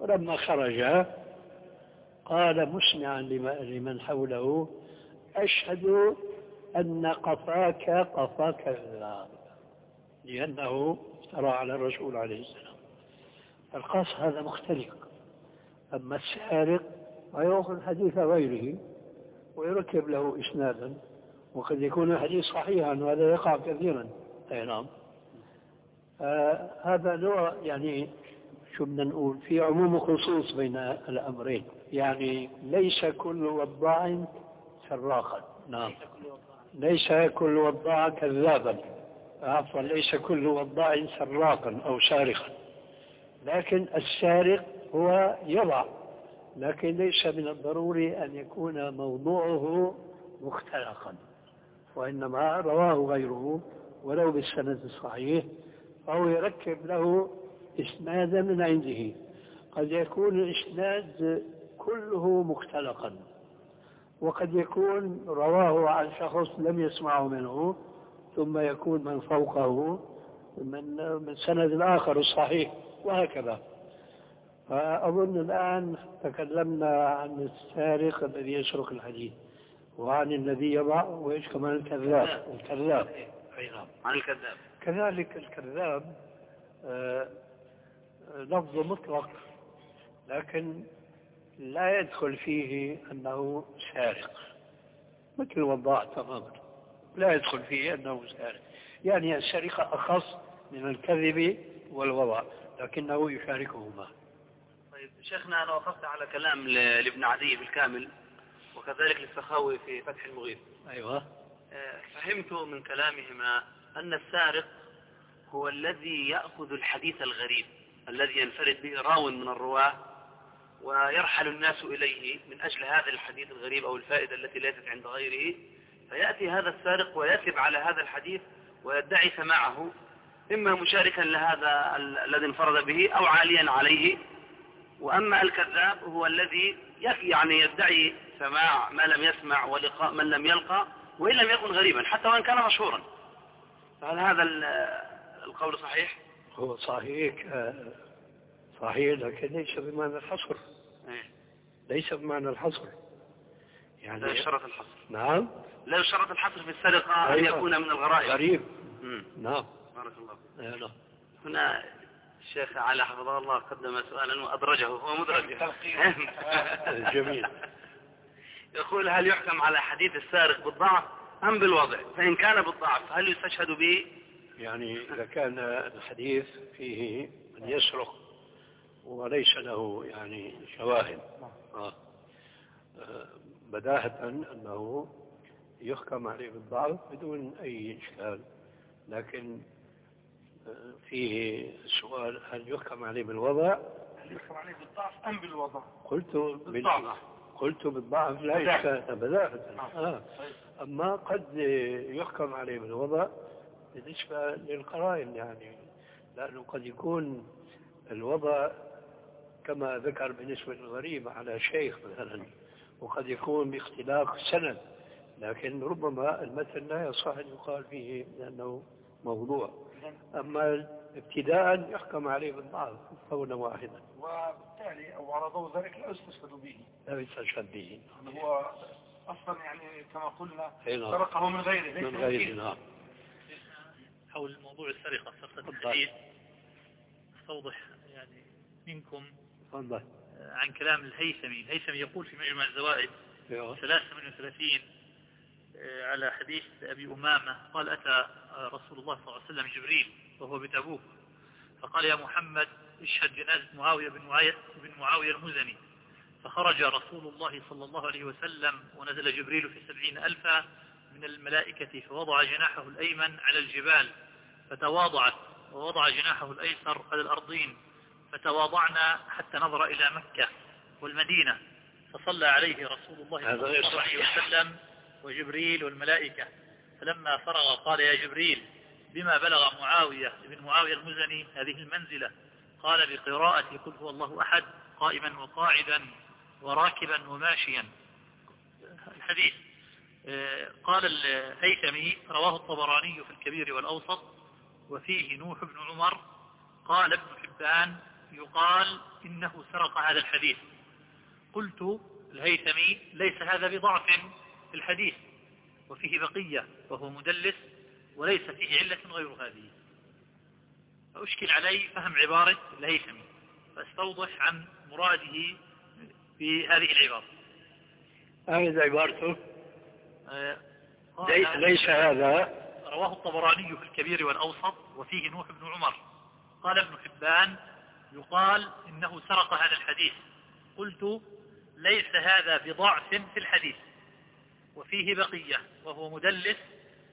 Speaker 3: ولما خرج قال مسمعا لمن حوله أشهد أن قفاك قفاك الذاب لأنه افترى على الرسول عليه السلام. القاس هذا مختلف. أما السارق فيأخذ حديث غيره ويركب له إسنادا وقد يكون الحديث صحيحا وهذا يقع كثيرا. أي نعم. آه هذا نوع يعني شو بدنا نقول في عموم وخصوص بين الأمرين. يعني ليس كل وضاع سراقا. نعم. ليس كل وضاع. كذابا. عفوا ليس كل وضاع سراقا أو سارقا لكن السارق هو يضع. لكن ليس من الضروري أن يكون موضوعه مختلقا. وإنما رواه غيره ولو بالسند الصحيح فهو يركب له إسنادا من عنده. قد يكون الإسناد كله مختلقا. وقد يكون رواه عن شخص لم يسمعه منه ثم يكون من فوقه من من سند آخر الصحيح وهكذا. فأظن الآن تكلمنا عن السارق الذي يسرق الحديث وعن الذي يضع وإيش كمان؟ الكذاب. الكذاب.
Speaker 2: أي نعم. عن الكذاب.
Speaker 3: كذلك الكذاب آه، لفظ مطلق لكن لا يدخل فيه أنه سارق. مثل الوضاع تماما لا يدخل فيه أنه سارق. يعني السرقة أخص من الكذب والوضع لكنه يشاركهما
Speaker 2: طيب شيخنا أنا وقفت على كلام لابن عدي بالكامل وكذلك للسخاوي في فتح المغيث
Speaker 3: أيوة.
Speaker 2: آه، فهمت من كلامهما أن السارق هو الذي يأخذ الحديث الغريب الذي ينفرد به راو من الرواة ويرحل الناس إليه من أجل هذا الحديث الغريب أو الفائدة التي ليست عند غيره فيأتي هذا السارق ويثب على هذا الحديث ويدعي سماعه إما مشاركا لهذا ال- الذي انفرد به أو عاليا عليه. وأما الكذاب هو الذي يعني يدعي سماع ما لم يسمع ولقاء من لم يلقى وإن لم يكن غريبا حتى وإن كان مشهورا. فهل هذا ال- القول صحيح؟
Speaker 3: هو صحيح. صحيح لكن ليس بمعنى الحصر.
Speaker 2: إيه.
Speaker 3: ليس بمعنى الحصر.
Speaker 2: لا
Speaker 3: يعني
Speaker 2: يشترط الحصر.
Speaker 3: نعم.
Speaker 2: لا يشترط الحصر في السرقة أن
Speaker 3: أيوة.
Speaker 2: يكون من الغرائب.
Speaker 3: غريب.
Speaker 2: مم.
Speaker 3: نعم.
Speaker 2: بارك الله
Speaker 3: نعم
Speaker 2: هنا الشيخ علي حفظه الله قدم سؤالا وأدرجه هو مدرج.
Speaker 3: جميل.
Speaker 2: يقول هل يحكم على حديث السارق بالضعف أم بالوضع؟ فإن كان بالضعف هل يستشهد به؟
Speaker 3: يعني إذا كان الحديث فيه من يسرق وليس له يعني شواهد. آه. آه، بداهة أنه يحكم عليه بالضعف بدون أي إشكال. لكن آه، فيه سؤال هل يحكم عليه بالوضع؟
Speaker 4: هل يحكم عليه بالضعف أم بالوضع؟
Speaker 3: قلت بال-
Speaker 4: بالضعف.
Speaker 3: قلت بالضعف لا. إشكال بداهة
Speaker 4: نعم.
Speaker 3: آه. أما قد يحكم عليه بالوضع بالنسبة للقرائن يعني لأنه قد يكون الوضع كما ذكر بالنسبة للغريب على شيخ مثلا وقد يكون باختلاف السند لكن ربما المثل لا يصح أن يقال فيه لأنه موضوع أما ابتداء يحكم عليه بالضعف قولا واحدا
Speaker 4: وبالتالي أو على ضوء ذلك لا يستشهد به
Speaker 3: لا يستشهد به
Speaker 4: هو أصلا يعني كما قلنا
Speaker 3: نعم.
Speaker 4: سرقه من غيره
Speaker 3: من
Speaker 4: من
Speaker 3: غير
Speaker 4: جنسه.
Speaker 3: نعم
Speaker 5: حول موضوع السرقة سرقة. الحديث أستوضح يعني منكم
Speaker 3: تفضل.
Speaker 5: عن كلام الهيثمي الهيثمي يقول في مجمع الزوائد
Speaker 3: أيوه.
Speaker 5: 38 آه، على حديث أبي أمامة قال أتى آه، رسول الله صلى الله عليه وسلم جبريل وهو بتبوك فقال يا محمد اشهد جنازة معاوية بن معاوية, بن معاوية المزني. فخرج رسول الله صلى الله عليه وسلم ونزل جبريل في سبعين ألفا من الملائكة فوضع جناحه الأيمن على الجبال فتواضعت ووضع جناحه الأيسر على الأرضين فتواضعنا حتى نظر إلى مكة والمدينة. فصلى عليه رسول الله صلى الله عليه. وسلم وجبريل والملائكة. فلما فرغ قال يا جبريل بما بلغ معاوية بن معاوية المزني هذه المنزلة؟ قال بقراءة قل هو الله أحد قائما وقاعدا وراكبا وماشيا. الحديث. قال الهيثمي رواه الطبراني في الكبير والأوسط وفيه نوح بن عمر قال ابن حبان يقال إنه سرق هذا الحديث. قلت الهيثمي ليس هذا بضعف الحديث وفيه بقية وهو مدلس وليس فيه علة غير هذه. فأشكل علي فهم عبارة الهيثمي فاستوضح عن مراده في هذه العبارة.
Speaker 3: أعيد عبارته؟
Speaker 5: آه،
Speaker 3: لي-
Speaker 5: قال-
Speaker 3: ليس هذا.
Speaker 5: رواه الطبراني في الكبير والأوسط وفيه نوح بن عمر. قال ابن حبان يقال إنه سرق هذا الحديث. قلت ليس هذا بضعف في الحديث وفيه بقية وهو مدلس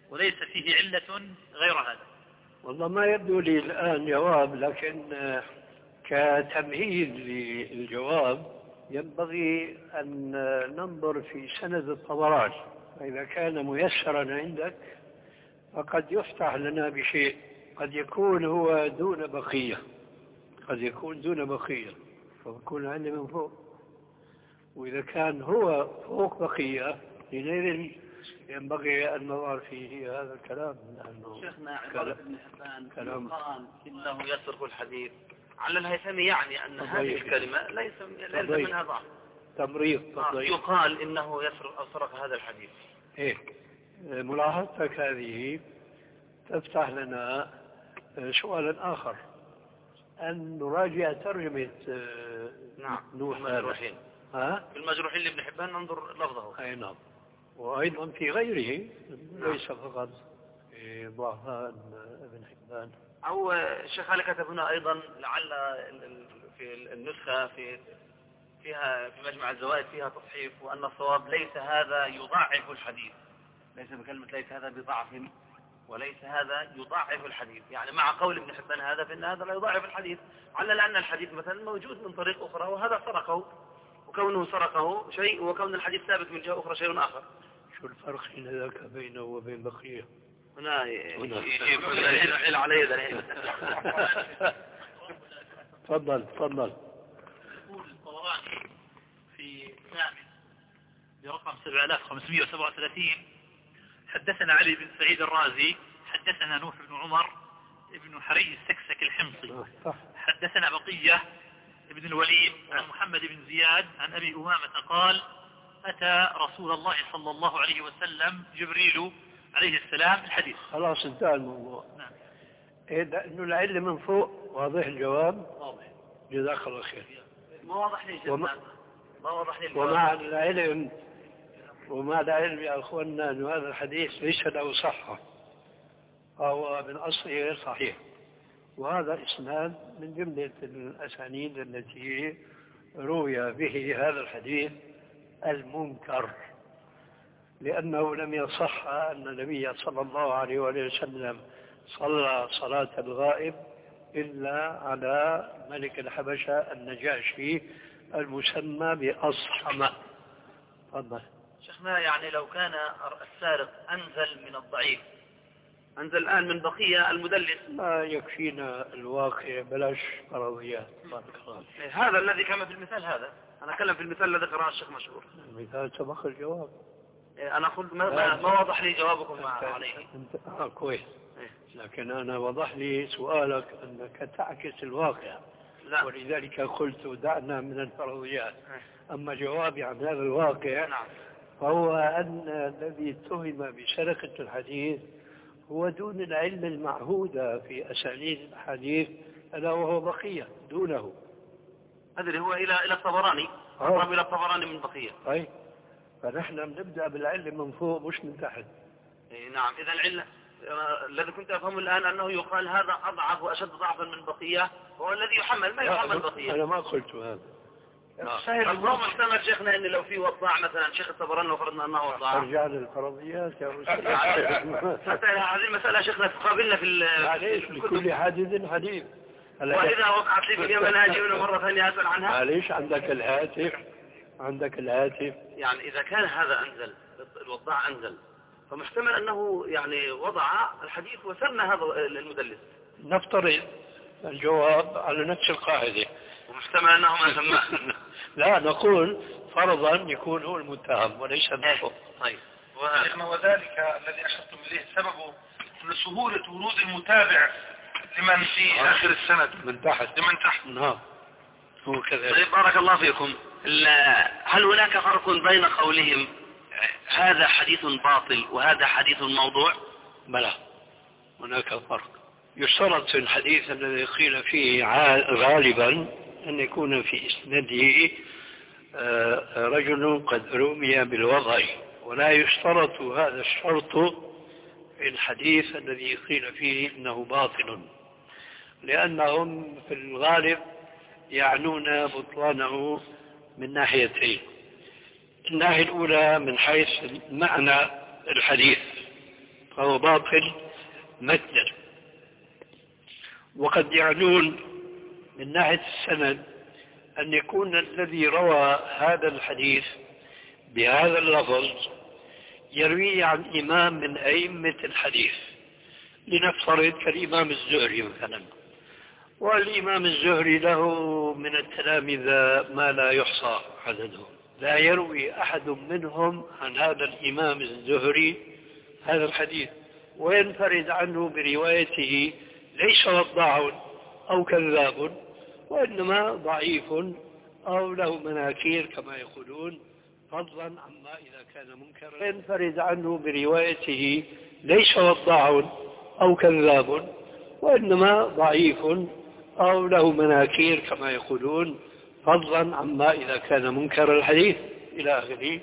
Speaker 5: وليس فيه علة غير هذا.
Speaker 3: والله ما يبدو لي الآن جواب لكن كتمهيد للجواب ينبغي أن ننظر في سند الطبراني. فإذا كان ميسرا عندك فقد يفتح لنا بشيء قد يكون هو دون بقية. قد يكون دون بقية فيكون عندي من فوق. وإذا كان هو فوق بقية حينئذ ينبغي أن نظر فيه هذا الكلام
Speaker 2: لأنه شيخنا عبارة ابن حبان كلام. إنه يترك الحديث على الهيثمي يعني أن هذه الكلمة ليس ليس منها ضعف.
Speaker 3: تمريض
Speaker 2: آه يقال إنه يسرق هذا الحديث.
Speaker 3: إيه. ملاحظتك هذه تفتح لنا سؤالا آخر. أن نراجع ترجمة
Speaker 2: آه، نعم نوح المجروحين ها؟ في المجروحين لابن حبان ننظر لفظه
Speaker 3: أي نعم. وأيضا في غيره ليس فقط في ضعفاء ابن حبان.
Speaker 2: أو الشيخ علي كتب هنا أيضا لعل في النسخة في فيها في مجمع الزوائد فيها تصحيف وأن الصواب ليس هذا يضعف الحديث. ليس بكلمة ليس هذا بضعف وليس هذا يضعف الحديث. يعني مع قول ابن حبان هذا فإن هذا لا يضعف الحديث. على لأن الحديث مثلا موجود من طريق أخرى وهذا سرقه وكونه سرقه شيء وكون الحديث ثابت من جهة أخرى شيء آخر.
Speaker 3: شو الفرق حين ذاك بينه وبين بقية؟
Speaker 2: هنا يجيب علي ذلك
Speaker 3: تفضل تفضل.
Speaker 5: يقول الطبراني في ثامن برقم 7537 حدثنا علي بن سعيد الرازي حدثنا نوح بن عمر ابن حري السكسك الحمصي. حدثنا بقية ابن الوليد عن محمد بن زياد عن أبي أمامة قال أتى رسول الله صلى الله عليه وسلم جبريل عليه السلام الحديث.
Speaker 3: خلاص انتهى الموضوع. نعم. إيه إنه العلة من فوق واضح الجواب؟ واضح. جزاك الله خير.
Speaker 2: ما واضح لي ما واضح لي
Speaker 3: ومع العلم ومع العلم يا اخواننا أن هذا الحديث ليس له صحة فهو من أصله غير صحيح. وهذا اسناد من جملة الأسانيد التي روي به هذا الحديث المنكر لأنه لم يصح أن النبي صلى الله عليه وسلم صلى صلاة الغائب إلا على ملك الحبشة النجاشي المسمى بأصحمة. تفضل.
Speaker 2: شيخنا يعني لو كان السارق أنزل من الضعيف. أنزل الآن من بقية المدلس.
Speaker 3: ما يكفينا الواقع بلاش فرضيات
Speaker 2: هذا الذي كان في المثال هذا. أنا أتكلم في المثال الذي قرأه الشيخ مشهور.
Speaker 3: المثال سبق الجواب.
Speaker 2: إيه، أنا قلت ما, ما, ما وضح لي جوابكم عليه.
Speaker 3: انت آه كويس. إيه. لكن أنا وضح لي سؤالك أنك تعكس الواقع. لا. ولذلك قلت دعنا من الفرضيات. إيه. أما جوابي عن هذا الواقع نعم. فهو أن الذي اتهم بسرقة الحديث هو دون العلم المعهودة في أسانيد الحديث ألا وهو بقية دونه.
Speaker 2: أدري هو إلى إلى الطبراني. أقرب إلى الطبراني من بقية.
Speaker 3: طيب. فنحن بنبدأ بالعلم من فوق مش من تحت.
Speaker 2: إيه نعم. إذا العلة الذي كنت أفهمه الآن أنه يقال هذا أضعف وأشد ضعفا من بقية هو الذي يحمل. ما يحمل بقية؟
Speaker 3: أنا ما قلت هذا.
Speaker 2: الظلم محتمل شيخنا ان لو في وضاع مثلا شيخ الطبراني لو فرضنا انه وضاع
Speaker 3: أرجع للفرضيات يا
Speaker 2: حتى هذه المسألة شيخنا تقابلنا في
Speaker 3: معليش لكل حادث حديث.
Speaker 2: وإذا وقعت لي في اليمن أجي مرة ثانية أسأل عنها.
Speaker 3: معليش عندك الهاتف. عندك الهاتف.
Speaker 2: يعني إذا كان هذا أنزل الوضاع أنزل فمحتمل أنه يعني وضع الحديث وسمى هذا المدلس.
Speaker 3: نفترض الجواب على نفس القاعدة.
Speaker 2: ومحتمل أنه ما سماه.
Speaker 3: لا نقول فرضا يكون هو المتهم وليس
Speaker 2: النفق طيب.
Speaker 4: وذلك الذي أشرتم إليه سببه لسهولة ورود المتابع لمن في. آخر السند.
Speaker 3: من تحت.
Speaker 4: لمن تحت.
Speaker 3: نعم.
Speaker 2: هو كذلك. طيب بارك الله فيكم. هل هناك فرق بين قولهم؟ هذا حديث باطل وهذا حديث موضوع؟
Speaker 3: بلى. هناك فرق. يشترط في الحديث الذي قيل فيه غالبا أن يكون في إسناده آه، رجل قد رمي بالوضع ولا يشترط هذا الشرط في الحديث الذي قيل فيه إنه باطل. لأنهم في الغالب يعنون بطلانه من ناحيتين. الناحية الأولى من حيث معنى الحديث فهو باطل متنا وقد يعنون من ناحية السند أن يكون الذي روى هذا الحديث بهذا اللفظ يرويه عن إمام من أئمة الحديث. لنفترض كالإمام الزهري مثلا. والإمام الزهري له من التلامذة ما لا يحصى عددهم لا يروي أحد منهم عن هذا الإمام الزهري هذا الحديث وينفرد عنه بروايته ليس وضاع أو كذاب وإنما ضعيف أو له مناكير كما يقولون فضلا عما إذا كان منكرا. ينفرد عنه بروايته ليس وضاع أو كذاب وإنما ضعيف أو له مناكير كما يقولون فضلا عما إذا كان منكر الحديث. إلى آخره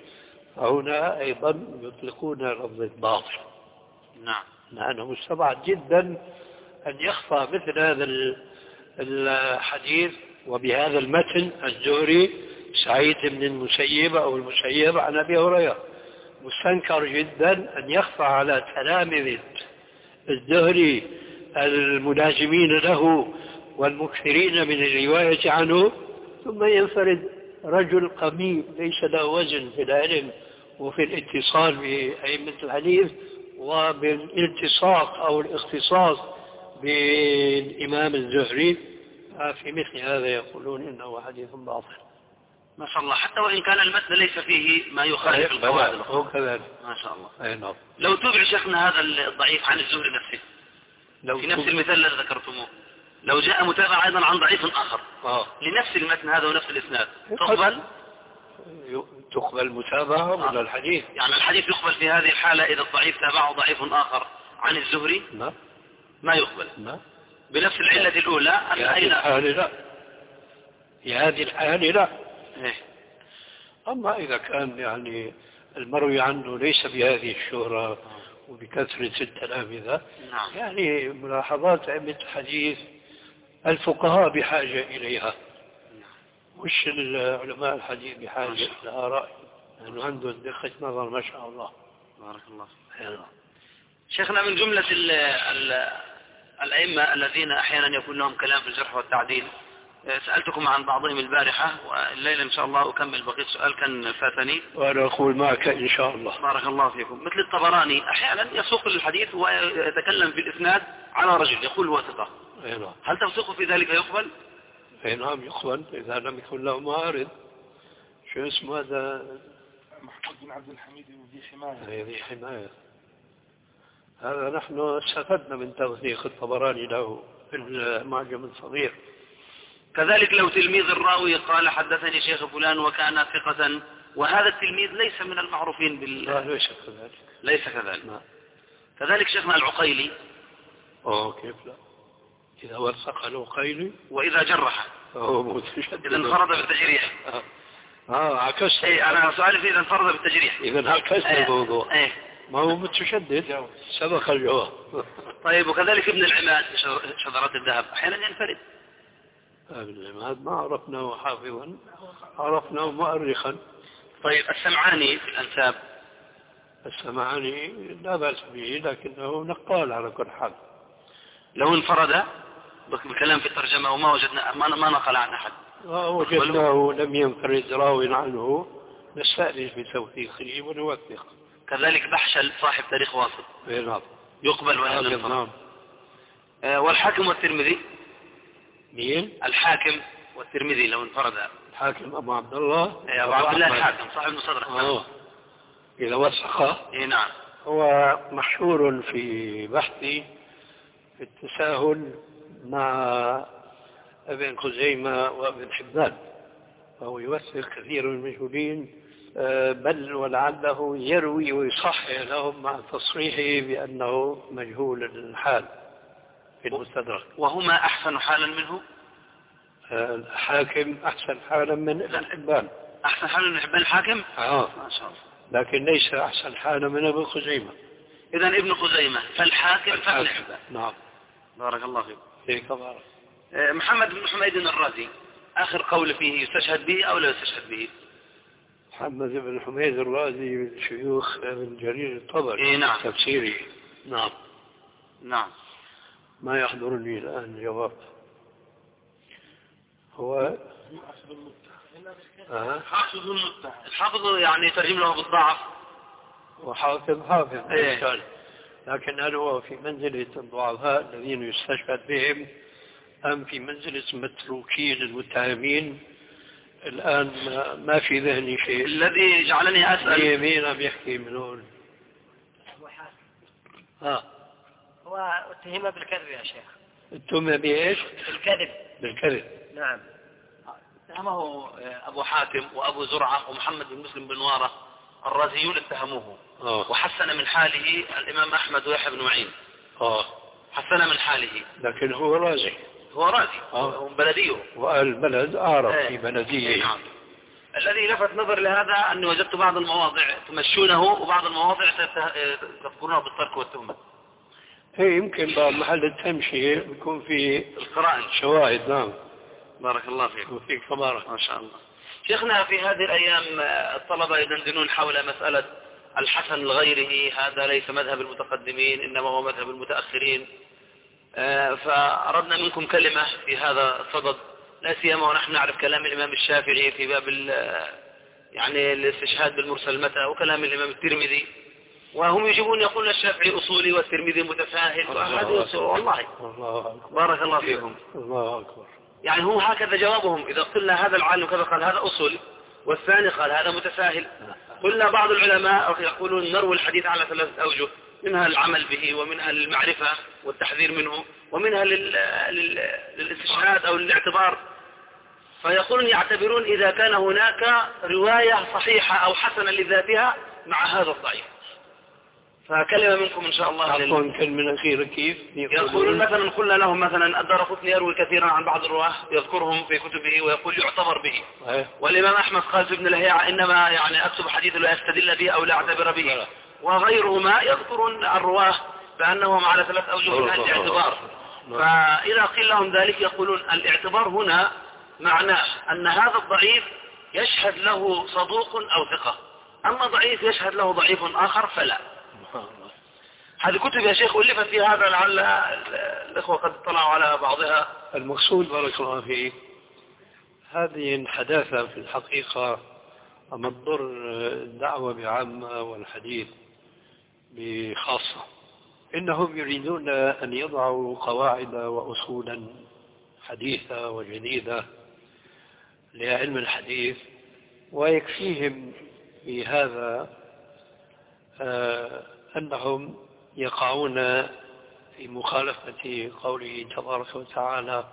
Speaker 3: فهنا أيضا يطلقون لفظة باطل
Speaker 2: نعم.
Speaker 3: لأنه مستبعد جدا أن يخفى مثل هذا الحديث وبهذا المتن الزهري سعيد بن المسيب أو المسيب عن أبي هريرة. مستنكر جدا أن يخفى على تلامذة الزهري الملازمين له والمكثرين من الرواية عنه ثم ينفرد رجل قميء ليس له وزن في العلم وفي الاتصال بأئمة الحديث وبالالتصاق أو الاختصاص بالإمام الزهري. في مثل هذا يقولون إنه حديث باطل.
Speaker 2: ما شاء الله. حتى وإن كان المتن ليس فيه ما يخالف القواعد
Speaker 3: هو كذلك.
Speaker 2: ما شاء الله.
Speaker 3: أي نعم.
Speaker 2: لو تبع شيخنا هذا الضعيف عن الزهري نفسه.
Speaker 3: لو
Speaker 2: في نفس المثال الذي ذكرتموه. لو جاء متابعة أيضا عن ضعيف آخر.
Speaker 3: آه.
Speaker 2: لنفس المتن هذا ونفس الإسناد. تقبل؟
Speaker 3: تقبل متابعة ولا الحديث؟
Speaker 2: يعني الحديث يقبل في هذه الحالة إذا الضعيف تابعه ضعيف آخر عن الزهري؟
Speaker 3: لا
Speaker 2: ما يقبل.
Speaker 3: لا.
Speaker 2: بنفس العلة الأولى أن
Speaker 3: في هذه
Speaker 2: أين
Speaker 3: الحالة لا. في هذه الحالة لا.
Speaker 2: إيه.
Speaker 3: أما إذا كان يعني المروي عنه ليس بهذه الشهرة وبكثرة التلامذة
Speaker 2: نعم.
Speaker 3: يعني ملاحظات أئمة الحديث الفقهاء بحاجة إليها. مش العلماء الحديث بحاجة إلى آراء؟ لأنه عنده دقة نظر ما شاء الله.
Speaker 2: بارك الله فيك. شيخنا من جملة ال ال الأئمة الذين أحيانا يكون لهم كلام في الجرح والتعديل آه، سألتكم عن بعضهم البارحة والليلة إن شاء الله أكمل بقية سؤال كان فاتني.
Speaker 3: وأنا أقول معك إن شاء الله.
Speaker 2: بارك الله فيكم. مثل الطبراني أحيانا يسوق الحديث ويتكلم في الإسناد على رجل يقول هو ثقة.
Speaker 3: نعم.
Speaker 2: هل توثيقه في ذلك يقبل؟
Speaker 3: أي نعم يقبل. إذا لم يكن له معارض شو اسمه هذا؟
Speaker 4: محمود بن عبد الحميد بن ذي حماية.
Speaker 3: هذه حماية. هذا نحن استفدنا من توثيق الطبراني له في المعجم الصغير.
Speaker 2: كذلك لو تلميذ الراوي قال حدثني شيخ فلان وكان ثقة وهذا التلميذ ليس من المعروفين بال...
Speaker 3: لا ليس كذلك.
Speaker 2: ليس كذلك.
Speaker 3: نعم.
Speaker 2: كذلك شيخنا العقيلي.
Speaker 3: أوه كيف لا؟ إذا وثق له قيلي
Speaker 2: وإذا جرح. إذا انفرد بالتجريح.
Speaker 3: آه. آه عكست.
Speaker 2: أي أنا سؤالي في إذا انفرد بالتجريح.
Speaker 3: إذا عكست
Speaker 2: أي.
Speaker 3: الموضوع.
Speaker 2: أي.
Speaker 3: ما هو متشدد. سبق الجواب.
Speaker 2: طيب وكذلك ابن العماد شذرات الذهب أحيانا ينفرد.
Speaker 3: ابن العماد ما عرفناه حافظا. عرفناه مؤرخا.
Speaker 2: طيب السمعاني في الأنساب.
Speaker 3: السمعاني لا بأس به لكنه نقال على كل حال.
Speaker 2: لو انفرد بكلام في الترجمة وما وجدنا ما ما نقل عن أحد.
Speaker 3: وجدناه لم ينفرد راو عنه. نستأنس بتوثيقه ونوثق
Speaker 2: كذلك بحشل صاحب تاريخ واسط
Speaker 3: إيه نعم.
Speaker 2: يقبل ولا
Speaker 3: نعم.
Speaker 2: آه، والحاكم والترمذي.
Speaker 3: مين؟
Speaker 2: الحاكم والترمذي لو انفرد.
Speaker 3: الحاكم أبو عبد الله.
Speaker 2: يا أبو عبد الله. الحاكم صاحب المستدرك
Speaker 3: آه. إذا وثقة.
Speaker 2: إيه نعم.
Speaker 3: هو مشهور في بحثي في التساهل مع ابن خزيمة وابن حبان. فهو يوثق كثير من المجهولين آه، بل ولعله يروي ويصحح لهم مع تصريحه بأنه مجهول الحال في المستدرك.
Speaker 2: وهما أحسن حالا منه؟
Speaker 3: الحاكم أحسن حالا من ابن حبان.
Speaker 2: أحسن حالا من حبان الحاكم؟
Speaker 3: آه.
Speaker 2: ما شاء الله.
Speaker 3: لكن ليس أحسن حالا من ابن خزيمة.
Speaker 2: إذا ابن خزيمة فالحاكم فابن حبان.
Speaker 3: نعم.
Speaker 2: بارك الله فيك.
Speaker 3: هيك بارك.
Speaker 2: آه، محمد بن حميد الرازي آخر قول فيه يستشهد به أو لا يستشهد به؟
Speaker 3: محمد بن حميد الرازي من شيوخ ابن جرير الطبري.
Speaker 2: إيه نعم.
Speaker 3: تفسيره نعم.
Speaker 2: نعم.
Speaker 3: ما يحضرني الآن جواب هو
Speaker 2: آه. حافظ الحافظ يعني يترجم له بالضعف.
Speaker 3: وحافظ حافظ
Speaker 2: إيه.
Speaker 3: لكن هل هو في منزلة الضعفاء الذين يستشهد بهم أم في منزلة متروكين المتهمين؟ الآن ما, ما في ذهني شيء.
Speaker 2: الذي جعلني أسأل.
Speaker 3: مين عم يحكي من هون.
Speaker 6: أبو حاتم.
Speaker 3: ها
Speaker 6: هو اتهم بالكذب يا شيخ.
Speaker 3: اتهم بإيش؟
Speaker 6: بالكذب.
Speaker 3: بالكذب.
Speaker 6: نعم.
Speaker 2: اتهمه أبو حاتم وأبو زرعة ومحمد بن مسلم بن وارة الرازيون اتهموه.
Speaker 3: آه.
Speaker 2: وحسن من حاله الإمام أحمد ويحيى بن معين.
Speaker 3: آه.
Speaker 2: حسن من حاله.
Speaker 3: لكن هو رازي
Speaker 2: هو رازي
Speaker 3: آه.
Speaker 2: هو بلديه
Speaker 3: والبلد أعرف
Speaker 2: إيه.
Speaker 3: في بلديه
Speaker 2: نعم. الذي لفت نظر لهذا أني وجدت بعض المواضع تمشونه وبعض المواضع تت- تذكرونه بالترك والتهمة.
Speaker 3: هي يمكن بعض محل التمشية بيكون في
Speaker 2: القرائن
Speaker 3: شواهد نعم.
Speaker 2: بارك الله فيك.
Speaker 3: وفي كمارة
Speaker 2: ما شاء الله. شيخنا في هذه الأيام الطلبة يدندنون حول مسألة الحسن لغيره هذا ليس مذهب المتقدمين إنما هو مذهب المتأخرين. فأردنا منكم كلمة في هذا الصدد. لا سيما ونحن نعرف كلام الإمام الشافعي في باب ال- يعني الاستشهاد بالمرسل متى وكلام الإمام الترمذي. وهم يجيبون يقولون الشافعي أصولي والترمذي متساهل وهذه أصول- والله. بارك الله فيكم
Speaker 3: الله أكبر.
Speaker 2: يعني هو هكذا جوابهم. إذا قلنا هذا العالم كذا قال هذا أصولي والثاني قال هذا متساهل قلنا بعض العلماء يقولون نروي الحديث على ثلاثة أوجه. منها العمل به ومنها للمعرفة والتحذير منه ومنها لل... لل... للاستشهاد أو للاعتبار. فيقولون يعتبرون إذا كان هناك رواية صحيحة أو حسنة لذاتها مع هذا الضعيف. فكلمة منكم إن شاء الله لل...
Speaker 3: عفوا كلمة أخيرة كيف؟
Speaker 2: يقولون مثلا قلنا لهم مثلا الدرقطني يروي كثيرا عن بعض الرواة يذكرهم في كتبه ويقول يعتبر به. والإمام أحمد قال في ابن الهيعة إنما يعني أكتب حديث لا يستدل به أو لا أعتبر به. وغيرهما يذكرون الرواة بأنهم على ثلاث أوجه من الاعتبار. فإذا قيل لهم ذلك يقولون الاعتبار هنا معناه أن هذا الضعيف يشهد له صدوق أو ثقة. أما ضعيف يشهد له ضعيف آخر فلا. هذه كتب يا شيخ ألفت في هذا لعل الإخوة قد اطلعوا على بعضها.
Speaker 3: المقصود بارك الله فيك هذه الحداثة في الحقيقة أما تضر الدعوة بعامة والحديث بخاصة. إنهم يريدون أن يضعوا قواعد وأصولا حديثة وجديدة لعلم الحديث ويكفيهم في هذا آه، أنهم يقعون في مخالفة قوله تبارك وتعالى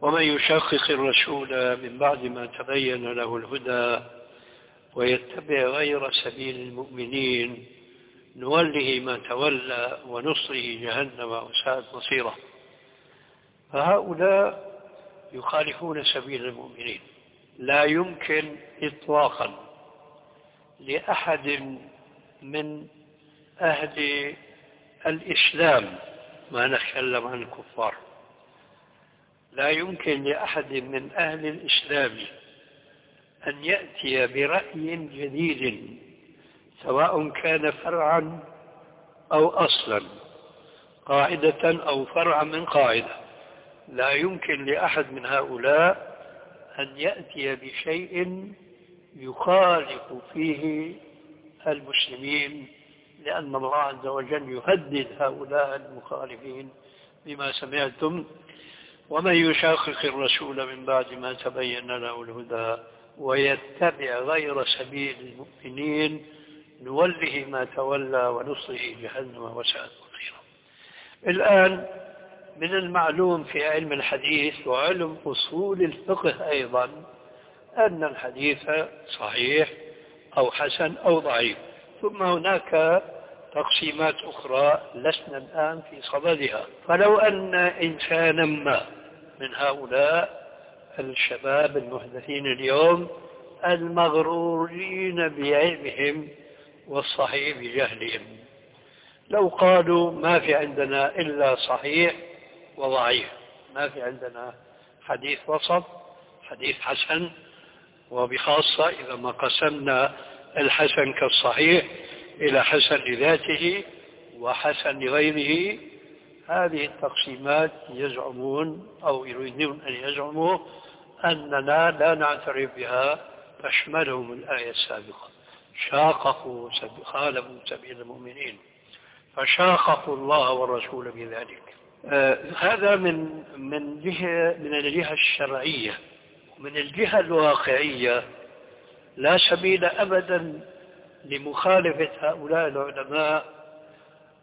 Speaker 3: ومن يشقق الرسول من بعد ما تبين له الهدى ويتبع غير سبيل المؤمنين نوله ما تولى ونصره جهنم وساءت مصيره. فهؤلاء يخالفون سبيل المؤمنين. لا يمكن إطلاقا لأحد من أهل الإسلام ما نتكلم عن الكفار. لا يمكن لأحد من أهل الإسلام أن يأتي برأي جديد سواء كان فرعا أو أصلا قاعدة أو فرعا من قاعدة. لا يمكن لأحد من هؤلاء أن يأتي بشيء يخالف فيه المسلمين لأن الله عز وجل يهدد هؤلاء المخالفين بما سمعتم. ومن يشاقق الرسول من بعد ما تبين له الهدى ويتبع غير سبيل المؤمنين نوله ما تولى ونصره جهنم وساءت مصيرا الآن من المعلوم في علم الحديث وعلم أصول الفقه أيضا أن الحديث صحيح أو حسن أو ضعيف ثم هناك تقسيمات أخرى لسنا الآن في صددها. فلو أن إنسانا ما من هؤلاء الشباب المحدثين اليوم المغرورين بعلمهم والصحيح بجهلهم. لو قالوا ما في عندنا إلا صحيح وضعيف. ما في عندنا حديث وسط حديث حسن وبخاصة إذا ما قسمنا الحسن كالصحيح إلى حسن لذاته وحسن لغيره هذه التقسيمات يزعمون أو يريدون أن يزعموا أننا لا نعترف بها تشملهم الآية السابقة. شاققوا خالفوا سبيل المؤمنين فشاققوا الله والرسول بذلك. آه هذا من من جهة من الجهة الشرعية. من الجهة الواقعية لا سبيل أبدا لمخالفة هؤلاء العلماء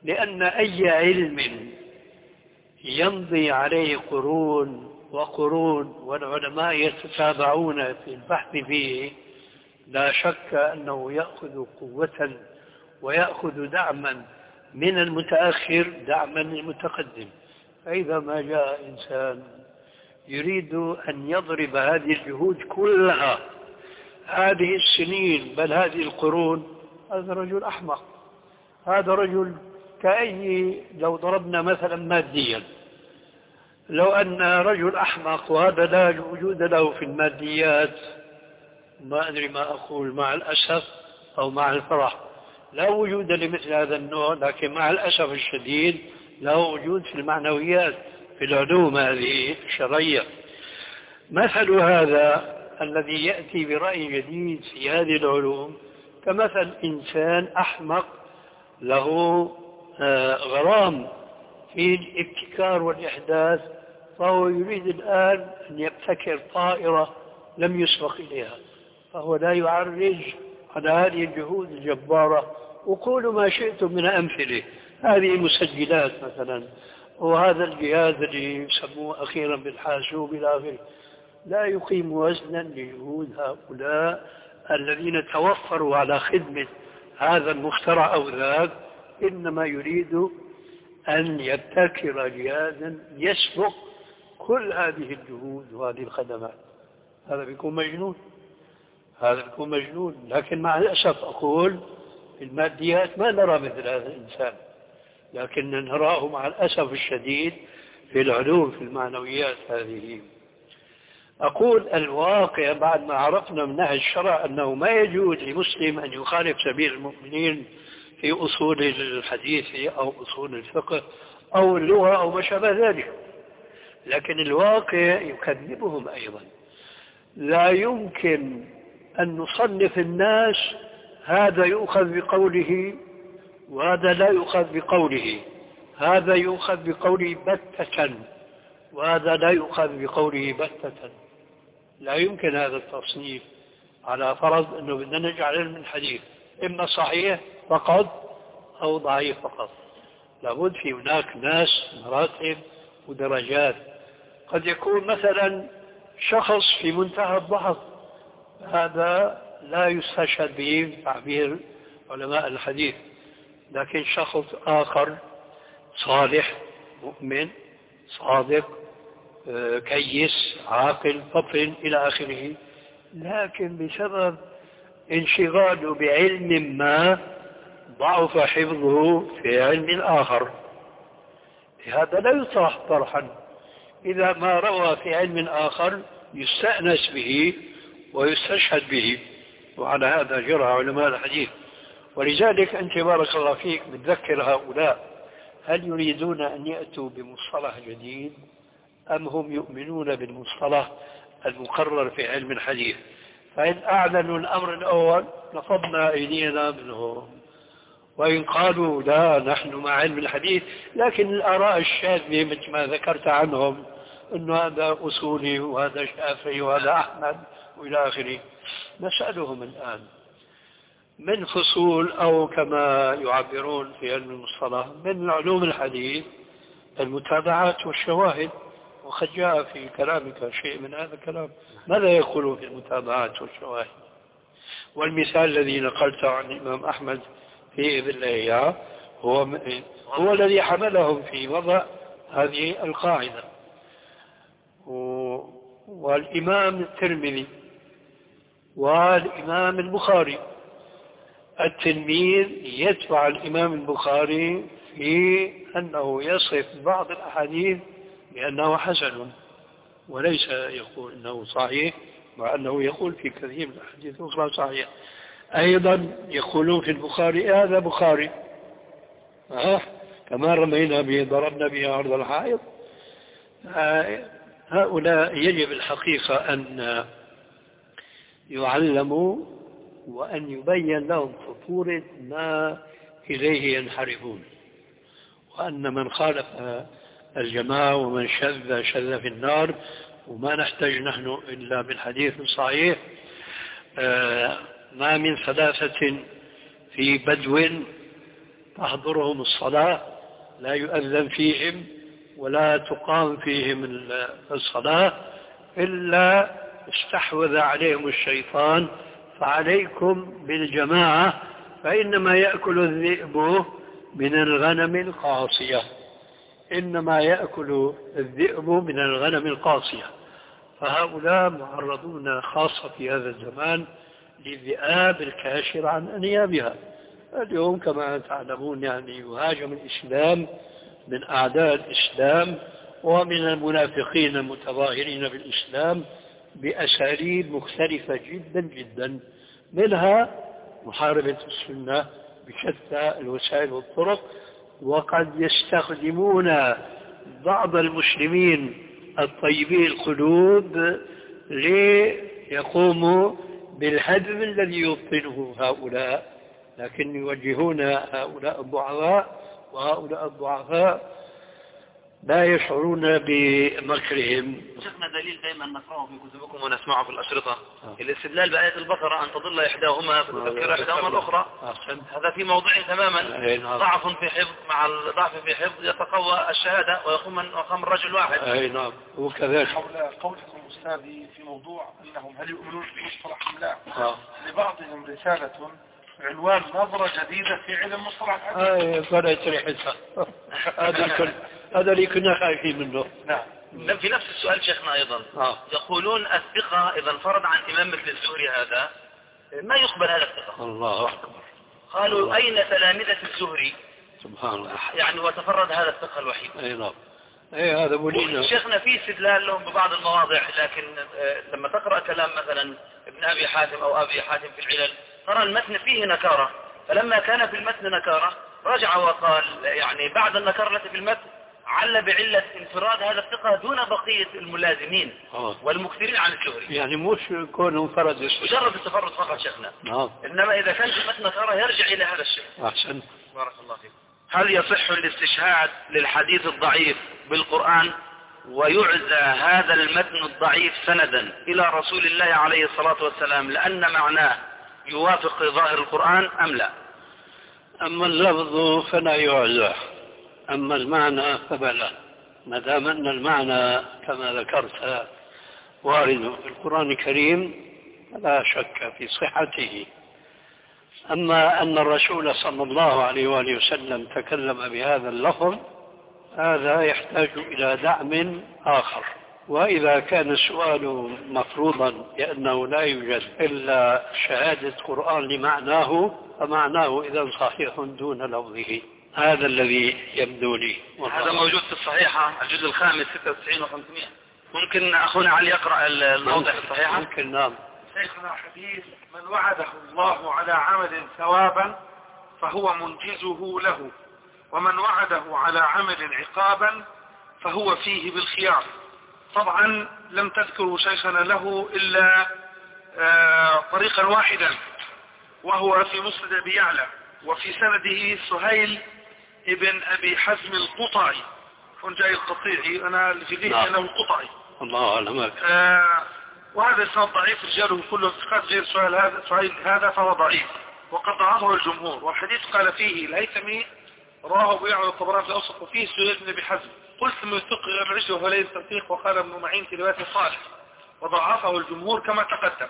Speaker 3: لأن أي علم يمضي عليه قرون وقرون والعلماء يتتابعون في البحث فيه لا شك أنه يأخذ قوة ويأخذ دعما من المتأخر دعما للمتقدم فإذا ما جاء إنسان يريد أن يضرب هذه الجهود كلها هذه السنين بل هذه القرون هذا رجل أحمق. هذا رجل كأي لو ضربنا مثلا ماديا لو أن رجل أحمق وهذا لا وجود له في الماديات. ما أدري ما أقول مع الأسف أو مع الفرح. لا وجود لمثل هذا النوع لكن مع الأسف الشديد له وجود في المعنويات في العلوم هذه الشرعية. مثل هذا الذي يأتي برأي جديد في هذه العلوم كمثل إنسان أحمق له آه، غرام في الابتكار والإحداث فهو يريد الآن أن يبتكر طائرة لم يسبق إليها. فهو لا يعرج على هذه الجهود الجبارة. وقولوا ما شئتم من أمثلة. هذه مسجلات مثلا. وهذا الجهاز اللي يسموه أخيرا بالحاسوب إلى آخره. لا يقيم وزنا لجهود هؤلاء الذين توفروا على خدمة هذا المخترع أو ذاك. إنما يريد أن يبتكر جهازا يسبق كل هذه الجهود وهذه الخدمات. هذا بيكون مجنون. هذا بيكون مجنون. لكن مع الأسف أقول الماديات ما نرى مثل هذا الإنسان. لكن نراه مع الأسف الشديد في العلوم في المعنويات هذه. أقول الواقع بعد ما عرفنا من نهج الشرع أنه ما يجوز لمسلم أن يخالف سبيل المؤمنين في أصول الحديث أو أصول الفقه أو اللغة أو ما شابه ذلك. لكن الواقع يكذبهم أيضا. لا يمكن أن نصنف الناس هذا يؤخذ بقوله وهذا لا يؤخذ بقوله. هذا يؤخذ بقوله بتة وهذا لا يؤخذ بقوله بتة. لا يمكن هذا التصنيف على فرض أنه بدنا نجعل علم الحديث. إما صحيح فقط أو ضعيف فقط. لابد في هناك ناس مراتب ودرجات. قد يكون مثلا شخص في منتهى الضعف هذا لا يستشهد به تعبير علماء الحديث لكن شخص آخر صالح مؤمن صادق آه، كيس عاقل فطن إلى آخره. لكن بسبب انشغاله بعلم ما ضعف حفظه في علم آخر. هذا لا يطرح طرحا. إذا ما روى في علم آخر يستأنس به ويستشهد به. وعلى هذا جرى علماء الحديث. ولذلك أنت بارك الله فيك بتذكر هؤلاء. هل يريدون أن يأتوا بمصطلح جديد؟ أم هم يؤمنون بالمصطلح المقرر في علم الحديث؟ فإن أعلنوا الأمر الأول نفضنا أيدينا منهم. وإن قالوا لا نحن مع علم الحديث. لكن الآراء الشاذة مثل ما ذكرت عنهم أنه هذا أصولي وهذا شافعي وهذا أحمد. وإلى آخره. نسألهم الآن. من فصول أو كما يعبرون في علم المصطلح من علوم الحديث المتابعات والشواهد وقد جاء في كلامك شيء من هذا الكلام ماذا يقولون في المتابعات والشواهد؟ والمثال الذي نقلته عن الإمام أحمد في ابن الله هو هو الذي حملهم في وضع هذه القاعدة. والإمام الترمذي والإمام البخاري. التلميذ يتبع الإمام البخاري في أنه يصف بعض الأحاديث بأنه حسن وليس يقول أنه صحيح مع أنه يقول في كثير من الأحاديث الأخرى صحيح. أيضا يقولون في البخاري هذا بخاري. أه؟ كما رمينا به ضربنا به عرض الحائط. آه، هؤلاء يجب الحقيقة أن يعلموا وأن يبين لهم خطورة ما إليه ينحرفون. وأن من خالف الجماعة ومن شذ شذ في النار وما نحتاج نحن إلا بالحديث الصحيح آه، ما من ثلاثة في بدو تحضرهم الصلاة لا يؤذن فيهم ولا تقام فيهم الصلاة إلا استحوذ عليهم الشيطان فعليكم بالجماعة فإنما يأكل الذئب من الغنم القاصية. إنما يأكل الذئب من الغنم القاصية. فهؤلاء معرضون خاصة في هذا الزمان للذئاب الكاشر عن أنيابها. اليوم كما تعلمون يعني يهاجم الإسلام من أعداء الإسلام ومن المنافقين المتظاهرين بالإسلام بأساليب مختلفة جدا جدا منها محاربة السنة بشتى الوسائل والطرق وقد يستخدمون بعض المسلمين الطيبي القلوب ليقوموا بالهدم الذي يبطنه هؤلاء لكن يوجهون هؤلاء الضعفاء وهؤلاء الضعفاء لا يشعرون بمكرهم
Speaker 2: شيخنا دليل دائما نقرأه في كتبكم ونسمعه في الأشرطة آه. الاستدلال بآية البقرة أن تضل إحداهما فتذكر إحداهما الأخرى
Speaker 3: أحسن.
Speaker 2: هذا في موضع تماما
Speaker 3: نعم.
Speaker 2: ضعف في حفظ مع الضعف في حفظ يتقوى الشهادة ويقوم من يقوم الرجل واحد
Speaker 3: أي نعم وكذلك
Speaker 4: حول قولكم أستاذي في موضوع أنهم هل يؤمنون بمصطلح أم لا
Speaker 3: آه.
Speaker 4: لبعضهم رسالة عنوان نظرة جديدة في علم مصطلح الحديث.
Speaker 3: أي فرأيت ريحتها هذا الكل هذا اللي كنا خايفين منه.
Speaker 4: نعم.
Speaker 2: في نفس السؤال شيخنا أيضا.
Speaker 3: آه.
Speaker 2: يقولون الثقة إذا انفرد عن إمام مثل الزهري هذا ما يقبل هذا الثقة؟
Speaker 3: الله أكبر.
Speaker 2: قالوا أين تلامذة الزهري؟
Speaker 3: سبحان الله.
Speaker 2: يعني وتفرد هذا الثقة الوحيد.
Speaker 3: أي نعم. أي هذا بولينا
Speaker 2: شيخنا في استدلال لهم ببعض المواضع لكن آه، لما تقرأ كلام مثلا ابن أبي حاتم أو أبي حاتم في العلل ترى المتن فيه نكارة. فلما كان في المتن نكارة رجع وقال يعني بعد النكارة التي في المتن عل بعلة انفراد هذا الثقة دون بقية الملازمين
Speaker 3: آه.
Speaker 2: والمكثرين عن الجهري
Speaker 3: يعني مش كونه انفرد
Speaker 2: مجرد التفرد فقط شيخنا.
Speaker 3: نعم
Speaker 2: إنما إذا كان في المتن نكارة يرجع إلى هذا الشيء.
Speaker 3: أحسن.
Speaker 2: بارك الله فيك. هل يصح الاستشهاد للحديث الضعيف بالقرآن ويعزى هذا المتن الضعيف سندا إلى رسول الله عليه الصلاة والسلام؟ لأن معناه يوافق ظاهر القرآن أم لا؟
Speaker 3: أما اللفظ فلا يعزى. أما المعنى فبلى. ما دام أن المعنى كما ذكرت وارد في القرآن الكريم فلا شك في صحته. أما أن الرسول صلى الله عليه وآله وسلم تكلم بهذا اللفظ هذا يحتاج إلى دعم آخر. وإذا كان السؤال مفروضا لأنه لا يوجد إلا شهادة قرآن لمعناه فمعناه إذا صحيح دون لفظه. هذا الذي يبدو لي.
Speaker 2: هذا موجود في الصحيحة الجزء الخامس 96 و500 ممكن أخونا علي يقرأ الموضع في الصحيحة؟
Speaker 3: ممكن نعم.
Speaker 4: شيخنا حديث من وعده الله على عمل ثوابا فهو منجزه له ومن وعده على عمل عقابا فهو فيه بالخيار. طبعا لم تذكروا شيخنا له إلا آه، طريقا واحدا وهو في مسند أبي يعلى وفي سنده سهيل ابن أبي حزم القطعي. جاي القطيعي أنا في ذهني
Speaker 3: نعم.
Speaker 4: أنه القطعي.
Speaker 3: الله أعلم
Speaker 4: آه، وهذا الإسناد ضعيف رجاله كلهم ثقات غير سؤال هذا سؤال هذا فهو ضعيف. وقد ضعفه الجمهور والحديث قال فيه الهيثمي رواه ابو يعلى الطبراني في الأوسط وفيه سهيل بن أبي حزم. قلت من يثق غير العجل وهو ليس تثقيق وقال ابن معين في رواية صالح وضعفه الجمهور كما تقدم.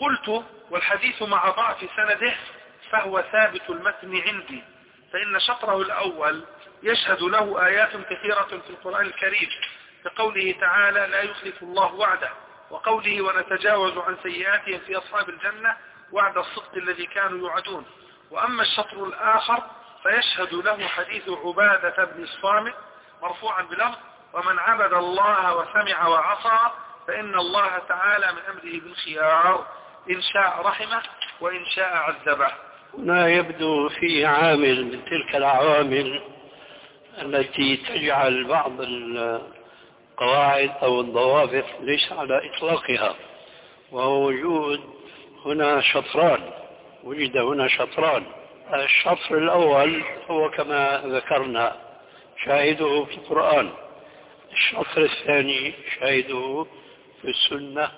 Speaker 4: قلت والحديث مع ضعف سنده فهو ثابت المتن عندي فإن شطره الأول يشهد له آيات كثيرة في القرآن الكريم كقوله تعالى لا يخلف الله وعده وقوله ونتجاوز عن سيئاتهم في أصحاب الجنة وعد الصدق الذي كانوا يوعدون وأما الشطر الآخر فيشهد له حديث عبادة بن الصامت مرفوعا بلفظ ومن عبد الله وسمع وعصى فإن الله تعالى من أمره بالخيار. إن شاء رحمه وإن شاء عذبه.
Speaker 3: هنا يبدو في عامل من تلك العوامل التي تجعل بعض القواعد أو الضوابط ليس على إطلاقها وهو وجود هنا شطران وجد هنا شطران. الشطر الأول هو كما ذكرنا شاهده في القرآن. الشطر الثاني شاهده في السنة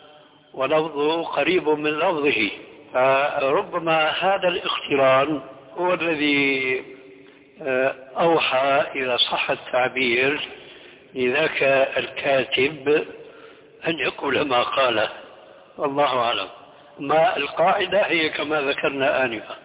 Speaker 3: ولفظه قريب من لفظه. فربما هذا الاقتران هو الذي آه، أوحى إذا صح التعبير لذاك الكاتب أن يقول ما قاله والله أعلم. ما القاعدة هي كما ذكرنا آنفا.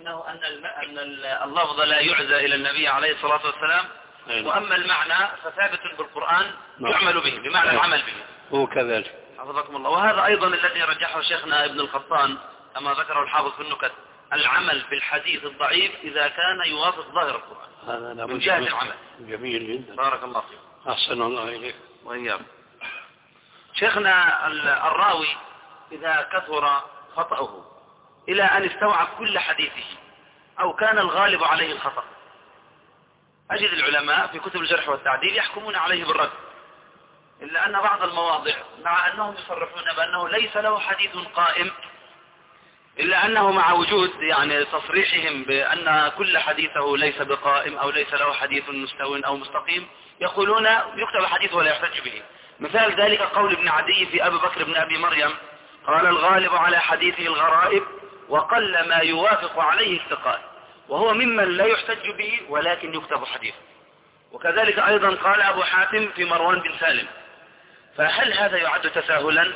Speaker 2: أنه أن أن اللفظ لا يعزى إلى النبي عليه الصلاة والسلام
Speaker 3: نعم.
Speaker 2: وأما المعنى فثابت بالقرآن
Speaker 3: نعم.
Speaker 2: يعمل به بمعنى
Speaker 3: نعم.
Speaker 2: العمل به.
Speaker 3: هو كذلك.
Speaker 2: حفظكم الله. وهذا أيضا الذي رجحه شيخنا ابن القطان كما ذكره الحافظ في النكت العمل بالحديث الضعيف إذا كان يوافق ظاهر القرآن.
Speaker 3: هذا
Speaker 2: من جهة العمل.
Speaker 3: جميل جدا.
Speaker 2: بارك الله فيك.
Speaker 3: أحسن الله إليك.
Speaker 2: وإياكم. شيخنا ال- الراوي إذا كثر خطأه إلى أن استوعب كل حديثه أو كان الغالب عليه الخطأ. أجد العلماء في كتب الجرح والتعديل يحكمون عليه بالرد. إلا أن بعض المواضع مع أنهم يصرحون بأنه ليس له حديث قائم إلا أنه مع وجود يعني تصريحهم بأن كل حديثه ليس بقائم أو ليس له حديث مستو أو مستقيم يقولون يكتب حديث ولا يحتج به. مثال ذلك قول ابن عدي في أبي بكر بن أبي مريم قال الغالب على حديثه الغرائب وقل ما يوافق عليه الثقات وهو ممن لا يحتج به ولكن يكتب حديثه. وكذلك أيضا قال أبو حاتم في مروان بن سالم فهل هذا يعد تساهلا؟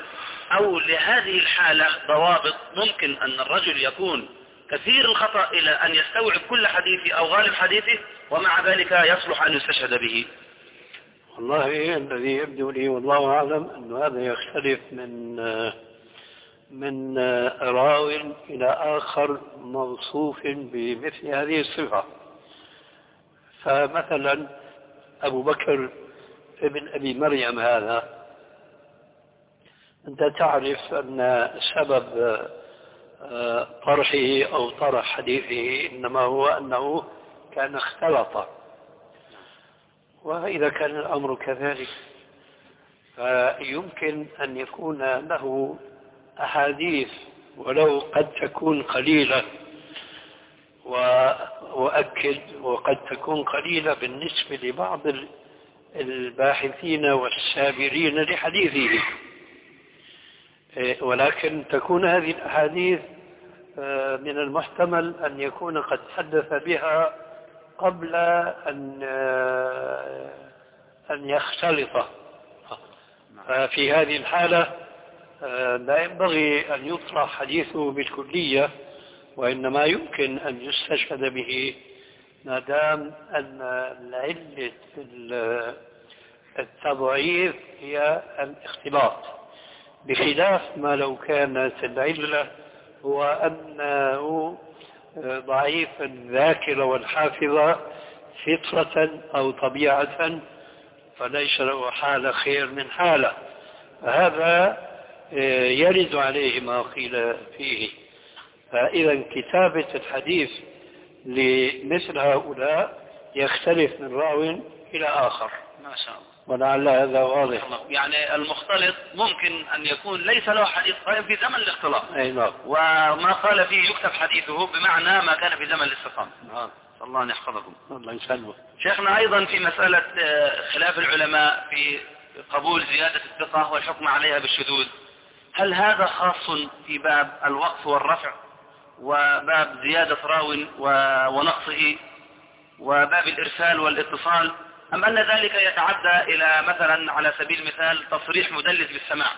Speaker 2: أو لهذه الحالة ضوابط ممكن أن الرجل يكون كثير الخطأ إلى أن يستوعب كل حديثه أو غالب حديثه ومع ذلك يصلح أن يستشهد به؟
Speaker 3: والله الذي يبدو لي والله أعلم أن هذا يختلف من من راو إلى آخر موصوف بمثل هذه الصفة. فمثلا أبو بكر ابن أبي مريم هذا أنت تعرف أن سبب آه، طرحه أو طرح حديثه إنما هو أنه كان اختلط. وإذا كان الأمر كذلك فيمكن أن يكون له أحاديث ولو قد تكون قليلة وأؤكد وقد تكون قليلة بالنسبة لبعض الباحثين والسابرين لحديثه إيه، ولكن تكون هذه الأحاديث آه، من المحتمل أن يكون قد حدث بها قبل أن آه، أن يختلط. ففي هذه الحالة لا ينبغي أن يطرح حديثه بالكلية وإنما يمكن أن يستشهد به ما دام أن العلة التضعيف هي الاختلاط. بخلاف ما لو كانت العلة هو أنه ضعيف الذاكرة والحافظة فطرة أو طبيعة فليس له حال خير من حالة. فهذا يرد عليه ما قيل فيه. فإذا كتابة الحديث لمثل هؤلاء يختلف من راو إلى آخر.
Speaker 2: ما شاء الله.
Speaker 3: ولعل هذا واضح.
Speaker 2: يعني المختلط ممكن أن يكون ليس له حديث قائم في زمن الاختلاط.
Speaker 3: أي نعم.
Speaker 2: وما قال فيه يكتب حديثه بمعنى ما كان في زمن الاستقامة.
Speaker 3: نعم.
Speaker 2: الله أن يحفظكم.
Speaker 3: الله يسلمك.
Speaker 2: شيخنا أيضا في مسألة آه، خلاف العلماء في قبول زيادة الثقة والحكم عليها بالشذوذ. هل هذا خاص في باب الوقف والرفع وباب زيادة راو ونقصه وباب الإرسال والاتصال أم أن ذلك يتعدى إلى مثلا على سبيل المثال تصريح مدلس بالسماع؟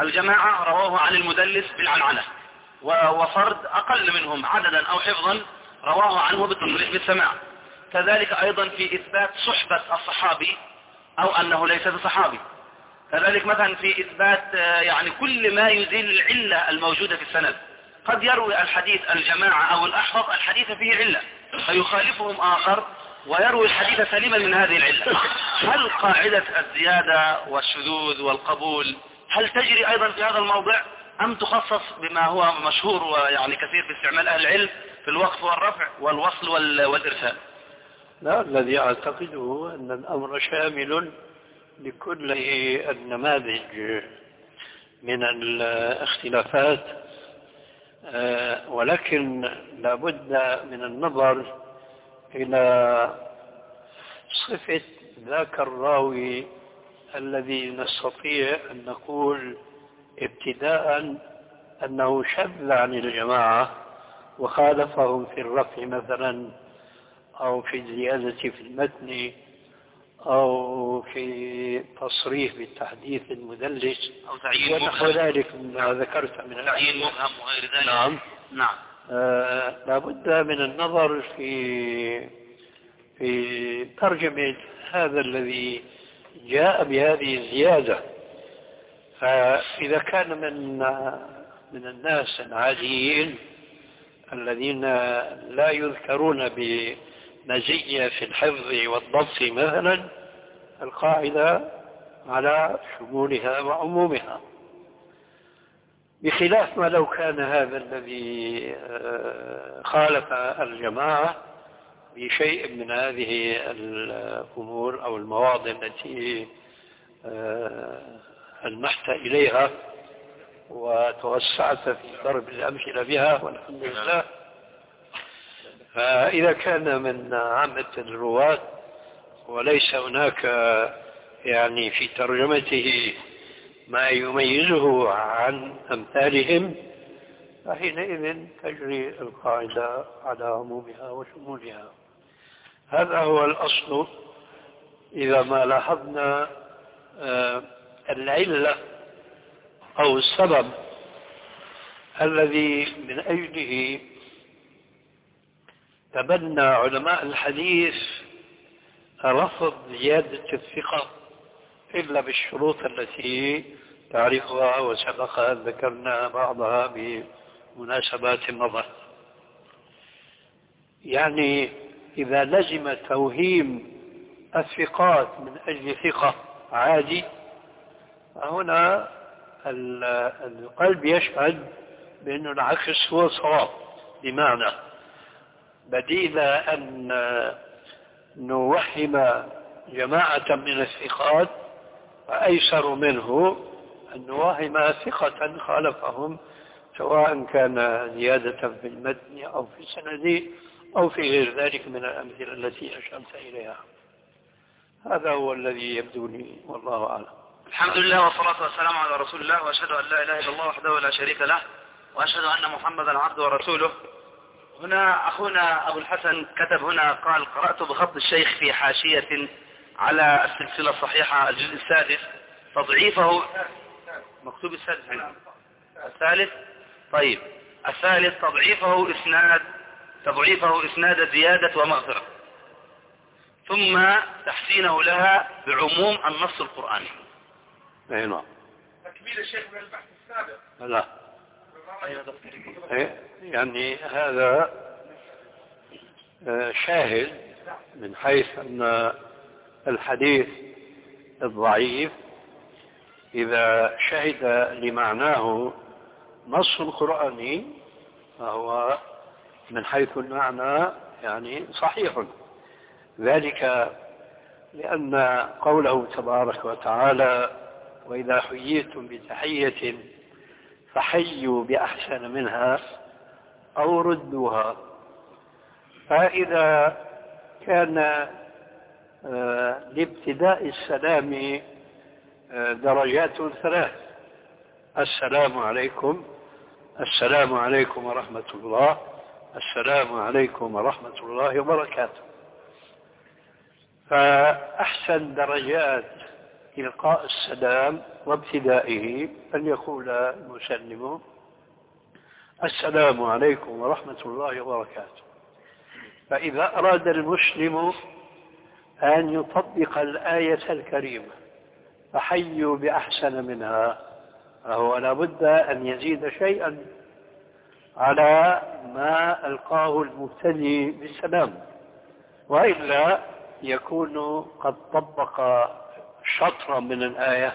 Speaker 2: الجماعة رواه عن المدلس بالعنعنة وفرد أقل منهم عددا أو حفظا رواه عنه بالتصريح بالسماع. كذلك أيضا في إثبات صحبة الصحابي أو أنه ليس بصحابي. كذلك مثلا في إثبات آه، يعني كل ما يزيل العلة الموجودة في السند. قد يروي الحديث الجماعة أو الأحفظ الحديث فيه علة فيخالفهم آخر ويروي الحديث سليما من هذه العلة. هل قاعدة الزيادة والشذوذ والقبول هل تجري أيضا في هذا الموضع؟ أم تخصص بما هو مشهور ويعني كثير في استعمال أهل العلم في الوقف والرفع والوصل وال- والإرسال؟
Speaker 3: لا الذي أعتقده أن الأمر شامل لكل النماذج من الاختلافات آه، ولكن لابد من النظر إلى صفة ذاك الراوي الذي نستطيع أن نقول ابتداء أنه شذ عن الجماعة وخالفهم في الرفع مثلا أو في الزيادة في المتن أو في تصريح بالتحديث المدلس
Speaker 2: أو تعيين
Speaker 3: ونحو ذلك مما ذكرت من
Speaker 2: تعيين مبهم وغير ذلك.
Speaker 3: نعم.
Speaker 2: نعم.
Speaker 3: آه، لابد من النظر في في ترجمة هذا الذي جاء بهذه الزيادة. فإذا كان من من الناس العاديين الذين لا يذكرون بمزية في الحفظ والضبط مثلا القاعدة على شمولها وعمومها. بخلاف ما لو كان هذا الذي آه، خالف الجماعة بشيء من هذه الأمور أو المواضع التي آه، ألمحت إليها وتوسعت في ضرب الأمثلة بها والحمد لله. فإذا كان من عامة الرواة وليس هناك يعني في ترجمته ما يميزه عن أمثالهم فحينئذ تجري القاعدة على عمومها وشمولها. هذا هو الأصل. إذا ما لاحظنا آه، العلة أو السبب الذي من أجله تبنى علماء الحديث رفض زيادة الثقة إلا بالشروط التي تعرفها وسبق أن ذكرنا بعضها بمناسبات مضت يعني إذا لزم توهيم الثقات من أجل ثقة عادي فهنا القلب يشهد بأن العكس هو الصواب بمعنى بديل أن نوهم جماعة من الثقات وأيسر منه أن نوهم ثقة خالفهم سواء كان زيادة في المتن أو في السند أو في غير ذلك من الأمثلة التي أشرت إليها. هذا هو الذي يبدو لي والله أعلم.
Speaker 2: الحمد لله والصلاة والسلام على رسول الله وأشهد أن لا إله إلا الله وحده لا شريك له وأشهد أن محمدا عبده ورسوله. هنا أخونا أبو الحسن كتب هنا قال قرأت بخط الشيخ في حاشية على السلسلة الصحيحة الجزء السادس تضعيفه مكتوب السادس هنا الثالث؟ طيب. الثالث تضعيفه إسناد تضعيفه إسناد زيادة ومغفرة. ثم تحسينه لها بعموم النص القرآني.
Speaker 3: أي نعم.
Speaker 4: تكميل الشيخ من البحث السابق.
Speaker 3: لا؟ يعني هذا آه، شاهد من حيث أن الحديث الضعيف إذا شهد لمعناه نص قرآني فهو من حيث المعنى يعني صحيح. ذلك لأن قوله تبارك وتعالى وإذا حييتم بتحية فحيوا بأحسن منها أو ردوها. فإذا كان آه، لابتداء السلام آه، درجات ثلاث. السلام عليكم. السلام عليكم ورحمة الله. السلام عليكم ورحمة الله وبركاته. فأحسن درجات إلقاء السلام وابتدائه أن يقول المسلم السلام عليكم ورحمة الله وبركاته. فإذا أراد المسلم أن يطبق الآية الكريمة فحيوا بأحسن منها فهو لابد أن يزيد شيئا على ما ألقاه المبتدي بالسلام وإلا يكون قد طبق شطرا من الآية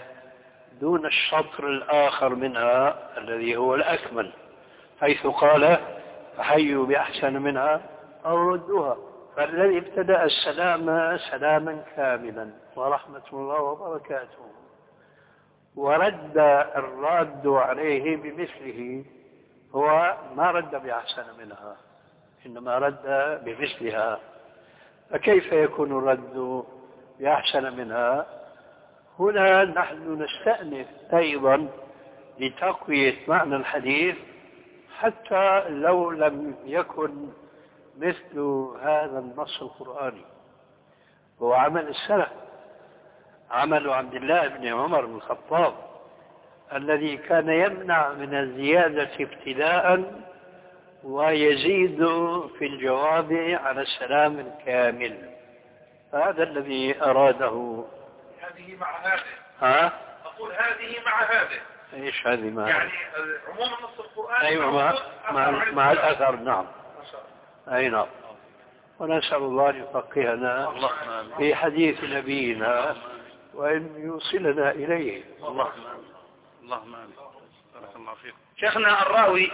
Speaker 3: دون الشطر الآخر منها الذي هو الأكمل حيث قال فحيوا بأحسن منها أو ردوها. فالذي ابتدأ السلام سلاما كاملا ورحمة الله وبركاته. ورد الراد عليه بمثله هو ما رد بأحسن منها إنما رد بمثلها. فكيف يكون الرد بأحسن منها؟ هنا نحن نستأنف أيضا لتقوية معنى الحديث حتى لو لم يكن مثل هذا النص القرآني. هو عمل السلف عمل عبد الله بن عمر بن الخطاب الذي كان يمنع من الزيادة ابتداء ويزيد في الجواب على السلام الكامل. هذا الذي أراده
Speaker 4: هذه مع هذه.
Speaker 3: ها؟
Speaker 4: أقول هذه مع هذه.
Speaker 3: إيش هذه مع
Speaker 4: يعني عموم النص القرآني
Speaker 3: أيوه مع مع, مع الأثر نعم.
Speaker 4: ما شاء الله.
Speaker 3: أي نعم. ونسأل الله أن يفقهنا في حديث نبينا وأن يوصلنا إليه.
Speaker 2: اللهم اللهم آمين. بارك الله فيكم شيخنا الراوي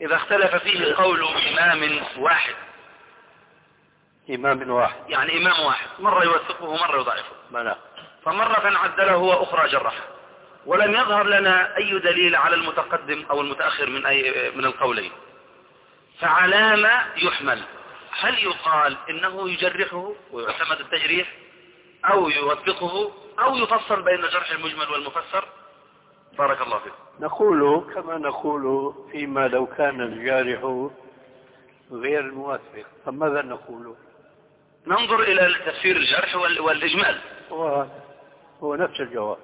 Speaker 2: إذا اختلف فيه قول امام واحد.
Speaker 3: إمام واحد.
Speaker 2: يعني إمام واحد. مرة يوثقه ومرة يضعفه.
Speaker 3: منع
Speaker 2: فمرة عدله وأخرى جرحه ولم يظهر لنا أي دليل على المتقدم أو المتأخر من أي من القولين. فعلى ما يحمل. هل يقال إنه يجرحه ويعتمد التجريح أو يوثقه أو يفصل بين الجرح المجمل والمفسر؟ بارك الله فيكم
Speaker 3: نقول كما نقول فيما لو كان الجارح غير الموثق فماذا نقول؟
Speaker 2: ننظر إلى تفسير الجرح وال- والإجمال.
Speaker 3: هو نفس الجواب.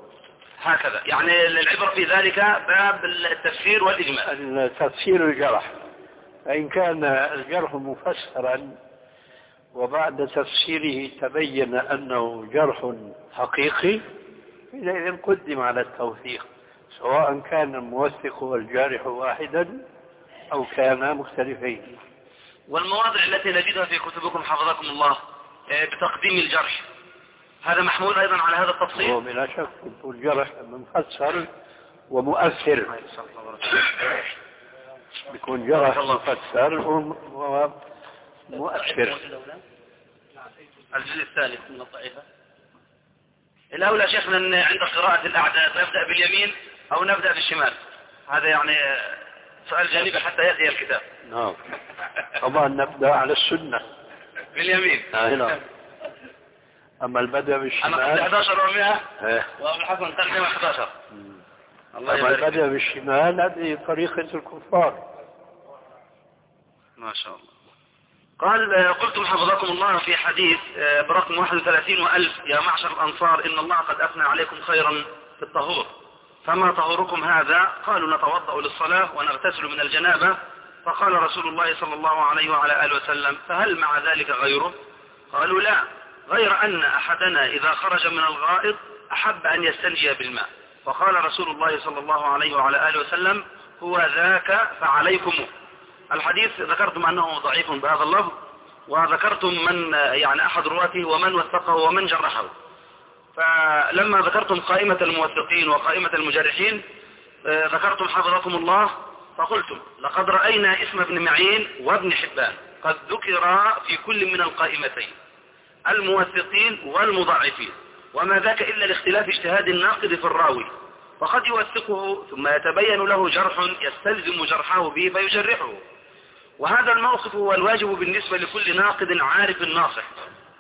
Speaker 2: هكذا. يعني العبرة في ذلك باب التفسير والإجمال.
Speaker 3: تفسير الجرح فإن كان الجرح مفسرا وبعد تفسيره تبين أنه جرح حقيقي حينئذ قدم على التوثيق. سواء كان الموثق والجارح واحدا أو كانا مختلفين.
Speaker 2: والمواضع التي نجدها في كتبكم حفظكم الله آه، بتقديم الجرح. هذا محمول أيضا على هذا
Speaker 3: هو
Speaker 2: التفصيل
Speaker 3: بلا شك الجرح مفسر ومؤثر. بيكون جرح مفسر وم- ومؤثر.
Speaker 2: الجزء الثالث من الضعيفة الأولى شيخنا عند قراءة الأعداد نبدأ باليمين أو نبدأ بالشمال؟ هذا يعني سؤال جانبي حتى يأتي الكتاب.
Speaker 3: نعم. طبعا نبدأ على السنة.
Speaker 2: باليمين.
Speaker 3: آه، نعم. أما
Speaker 2: أنا قلت
Speaker 3: بالشمال
Speaker 2: 11 و100
Speaker 3: إيه.
Speaker 2: وأبو الحسن تقدم 11 الله
Speaker 3: أما البدء بالشمال هذه طريقة الكفار.
Speaker 2: ما شاء الله. قال آه، قلتم حفظكم الله في حديث آه، برقم 31 وألف يا معشر الأنصار إن الله قد أثنى عليكم خيرا في الطهور. فما طهوركم هذا؟ قالوا نتوضأ للصلاة ونغتسل من الجنابة. فقال رسول الله صلى الله عليه وعلى آله وسلم فهل مع ذلك غيره؟ قالوا لا. غير أن أحدنا إذا خرج من الغائط أحب أن يستنجي بالماء. فقال رسول الله صلى الله عليه وعلى آله وسلم هو ذاك فعليكم. الحديث ذكرتم أنه ضعيف بهذا اللفظ وذكرتم من يعني أحد رواته ومن وثقه ومن جرحه. فلما ذكرتم قائمة الموثقين وقائمة المجرحين آه، ذكرتم حفظكم الله فقلتم لقد رأينا اسم ابن معين وابن حبان قد ذكر في كل من القائمتين. الموثقين والمضاعفين وما ذاك إلا لاختلاف اجتهاد الناقد في الراوي. فقد يوثقه ثم يتبين له جرح يستلزم جرحه به فيجرحه. وهذا الموقف هو الواجب بالنسبة لكل ناقد عارف ناصح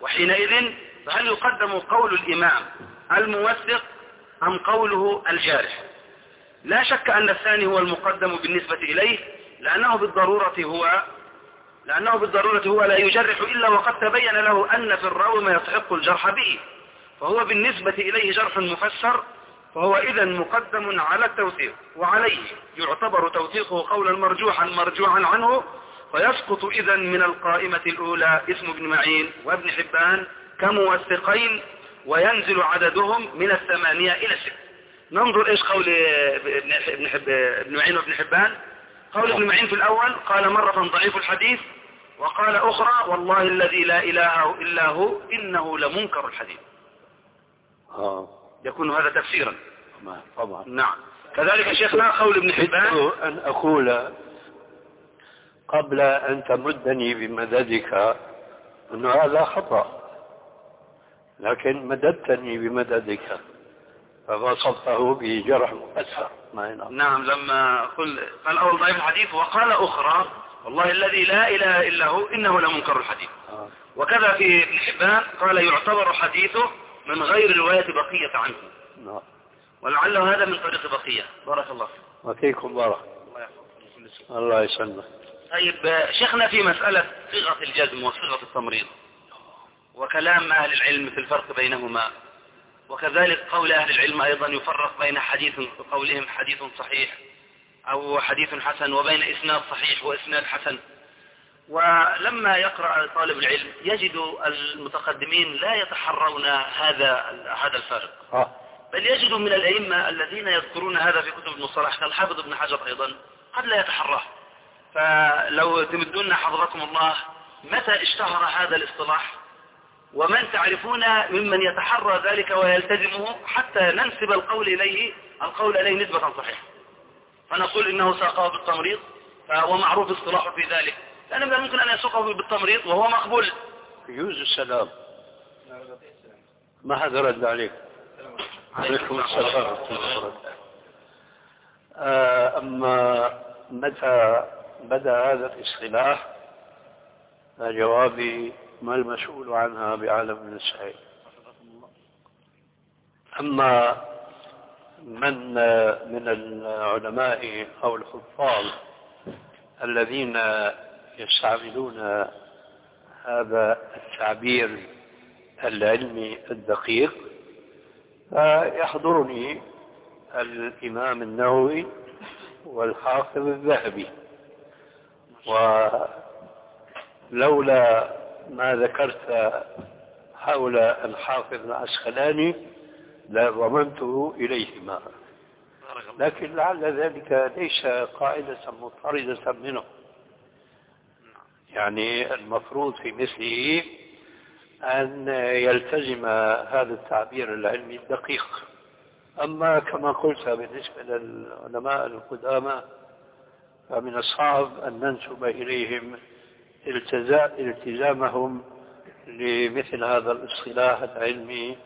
Speaker 2: وحينئذ فهل يقدم قول الإمام الموثق أم قوله الجارح؟ لا شك أن الثاني هو المقدم بالنسبة إليه لأنه بالضرورة هو لأنه بالضرورة هو لا يجرح إلا وقد تبين له أن في الراوي ما يستحق الجرح به. فهو بالنسبة إليه جرح مفسر فهو إذا مقدم على التوثيق وعليه يعتبر توثيقه قولا مرجوحا مرجوعا عنه. فيسقط إذا من القائمة الأولى اسم ابن معين وابن حبان كموثقين وينزل عددهم من الثمانية إلى الست. ننظر إيش قول ابن ابن معين وابن حبان. قول ابن معين في الأول قال مرة ضعيف الحديث وقال أخرى والله الذي لا إله إلا هو إنه لمنكر الحديث.
Speaker 3: آه
Speaker 2: يكون هذا تفسيرا.
Speaker 3: طبعا طبعا.
Speaker 2: نعم. كذلك شيخنا قول ابن حبان.
Speaker 3: أن أقول قبل أن تمدني بمددك أنه هذا خطأ. لكن مددتني بمددك فوصفته بجرح مؤثر
Speaker 2: نعم لما قل قال أول ضعيف الحديث وقال أخرى والله الذي لا إله إلا هو إنه لمنكر الحديث.
Speaker 3: آه.
Speaker 2: وكذا في ابن حبان قال يعتبر حديثه من غير رواية بقية عنه.
Speaker 3: نعم
Speaker 2: ولعله هذا من طريق بقية. بارك الله فيك.
Speaker 3: وفيكم بارك.
Speaker 2: الله يحفظكم.
Speaker 3: الله يسلمك.
Speaker 2: طيب شيخنا في مسألة صيغة الجزم وصيغة التمريض. وكلام أهل العلم في الفرق بينهما. وكذلك قول أهل العلم أيضا يفرق بين حديث قولهم حديث صحيح. أو حديث حسن وبين إسناد صحيح وإسناد حسن. ولما يقرأ طالب العلم يجد المتقدمين لا يتحرون هذا هذا الفارق.
Speaker 3: آه.
Speaker 2: بل يجد من الأئمة الذين يذكرون هذا في كتب المصطلح كالحافظ ابن حجر أيضا قد لا يتحراه فلو تمدون حضركم الله متى اشتهر هذا الاصطلاح؟ ومن تعرفون ممن يتحرى ذلك ويلتزمه حتى ننسب القول إليه القول إليه نسبة صحيحة. فنقول إنه ساقه بالتمريض فهو معروف اصطلاحه في ذلك. لأن من الممكن أن يسوقه بالتمريض وهو مقبول.
Speaker 3: يجوز السلام. ما حدا رد عليك. عليكم السلام. آه، أما متى بدأ هذا الاصطلاح؟ فجوابي ما المسؤول عنها بعالم من السعيد أما من من العلماء أو الحفاظ الذين يستعملون هذا التعبير العلمي الدقيق فيحضرني الإمام النووي والحافظ الذهبي. ولولا ما ذكرت حول الحافظ العسقلاني لضمنته إليهما. لكن لعل ذلك ليس قاعدة مضطردة منه. يعني المفروض في مثله أن يلتزم هذا التعبير العلمي الدقيق. أما كما قلت بالنسبة للعلماء القدامى فمن الصعب أن ننسب إليهم التزامهم لمثل هذا الاصطلاح العلمي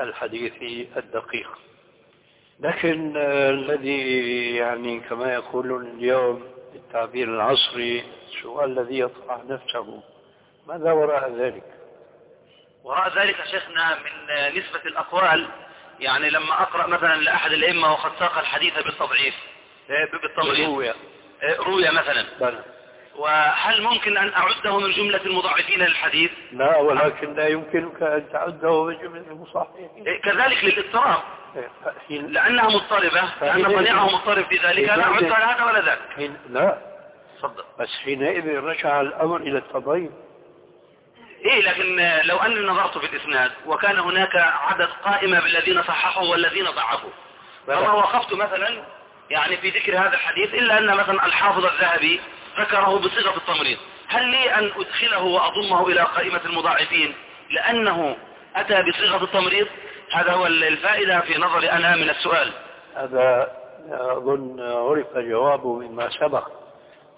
Speaker 3: الحديثي الدقيق. لكن الذي يعني كما يقولون اليوم بالتعبير العصري السؤال الذي يطرح نفسه. ماذا وراء ذلك؟
Speaker 2: وراء ذلك شيخنا من نسبة الأقوال يعني لما أقرأ مثلا لأحد الأئمة وقد ساق الحديث بالتضعيف. بالتضعيف.
Speaker 3: روية
Speaker 2: روية مثلا.
Speaker 3: بلى.
Speaker 2: وهل ممكن أن أعده من جملة المضاعفين للحديث؟
Speaker 3: لا ولكن لا يمكنك أن تعده من جملة المصححين
Speaker 2: إيه، كذلك للاضطراب.
Speaker 3: حين-
Speaker 2: لأنها مضطربة لأن صنيعه مضطرب في ذلك لا أعد على هذا ولا ذاك.
Speaker 3: لا.
Speaker 2: تفضل.
Speaker 3: بس حينئذ رجع الأمر إلى التضييق.
Speaker 2: إيه لكن لو أني نظرت في الإسناد وكان هناك عدد قائمة بالذين صححوا والذين ضعفوا فما وقفت مثلا يعني في ذكر هذا الحديث إلا أن مثلا الحافظ الذهبي ذكره بصيغة التمريض. هل لي أن أدخله وأضمه إلى قائمة المضاعفين؟ لأنه أتى بصيغة التمريض. هذا هو الفائدة في نظري أنا من السؤال.
Speaker 3: هذا أظن عرف جوابه مما سبق.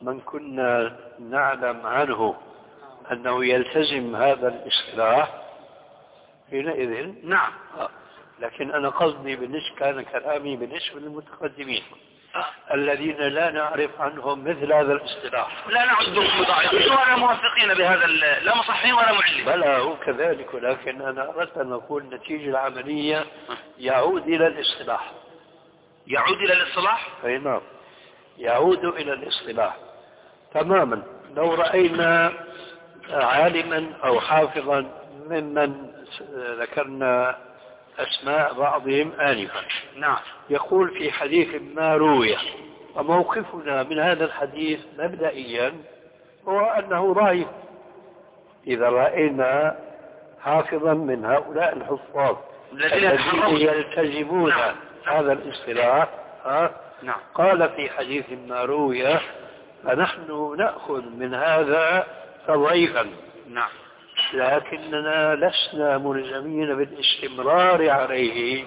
Speaker 3: من كنا نعلم عنه أنه يلتزم هذا الاصطلاح حينئذ؟
Speaker 2: نعم.
Speaker 3: لكن أنا قصدي بالنسبة كان كلامي بالنسبة للمتقدمين. الذين لا نعرف عنهم مثل هذا الاصطلاح.
Speaker 2: لا نعدهم مضاعفين ولا موثقين بهذا لا مصححين ولا معلمين.
Speaker 3: بلى هو كذلك ولكن أنا أردت أن أقول النتيجة العملية يعود إلى الاصطلاح.
Speaker 2: يعود إلى الاصطلاح؟
Speaker 3: أي نعم. يعود إلى الاصطلاح. تماما. لو رأينا عالما أو حافظا ممن ذكرنا أسماء بعضهم آنفا.
Speaker 2: نعم.
Speaker 3: يقول في حديث ما روي وموقفنا من هذا الحديث مبدئيا هو أنه ضعيف إذا رأينا حافظا من هؤلاء الحفاظ
Speaker 2: الذين
Speaker 3: يلتزمون
Speaker 2: نعم.
Speaker 3: هذا الاصطلاح؟
Speaker 2: نعم.
Speaker 3: قال في حديث ما روي فنحن نأخذ من هذا تضعيفا.
Speaker 2: نعم.
Speaker 3: لكننا لسنا ملزمين بالاستمرار عليه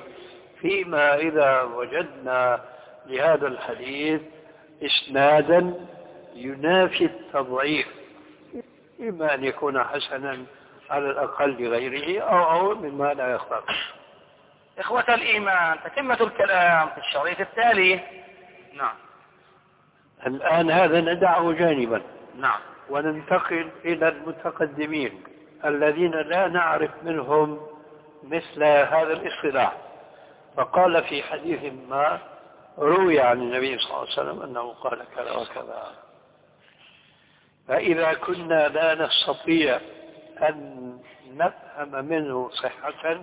Speaker 3: فيما إذا وجدنا لهذا الحديث إسنادا ينافي التضعيف إما أن يكون حسنا على الأقل لغيره أو أو مما لا يخطر
Speaker 2: إخوة الإيمان تتمة الكلام في الشريط التالي. نعم.
Speaker 3: الآن هذا ندعه جانبا.
Speaker 2: نعم.
Speaker 3: وننتقل إلى المتقدمين. الذين لا نعرف منهم مثل هذا الاصطلاح. فقال في حديث ما روي عن النبي صلى الله عليه وسلم أنه قال كذا وكذا. فإذا كنا لا نستطيع أن نفهم منه صحة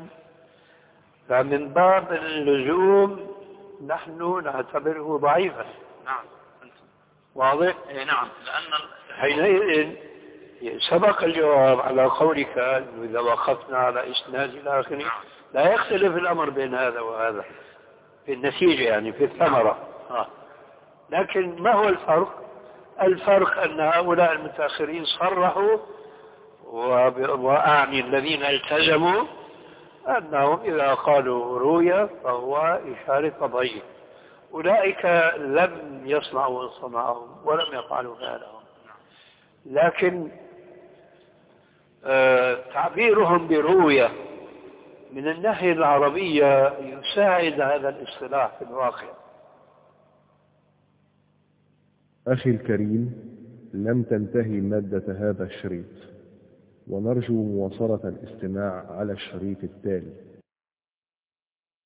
Speaker 3: فمن باب اللزوم نحن نعتبره ضعيفا.
Speaker 2: نعم
Speaker 3: واضح؟
Speaker 2: إيه نعم. لأن
Speaker 3: حينئذ سبق الجواب على قولك أنه إذا وقفنا على إسناد إلى آخره
Speaker 2: نعم.
Speaker 3: لا يختلف الأمر بين هذا وهذا في النتيجة يعني في الثمرة آه. لكن ما هو الفرق؟ الفرق أن هؤلاء المتأخرين صرحوا وأعني الذين التزموا أنهم إذا قالوا روية فهو إشارة ضيق أولئك لم يصنعوا صنعهم ولم يفعلوا فعلهم لكن آه، تعبيرهم برؤية من الناحية العربية يساعد هذا الاصطلاح في الواقع.
Speaker 1: أخي الكريم لم تنتهي مادة هذا الشريط ونرجو مواصلة الاستماع على الشريط التالي.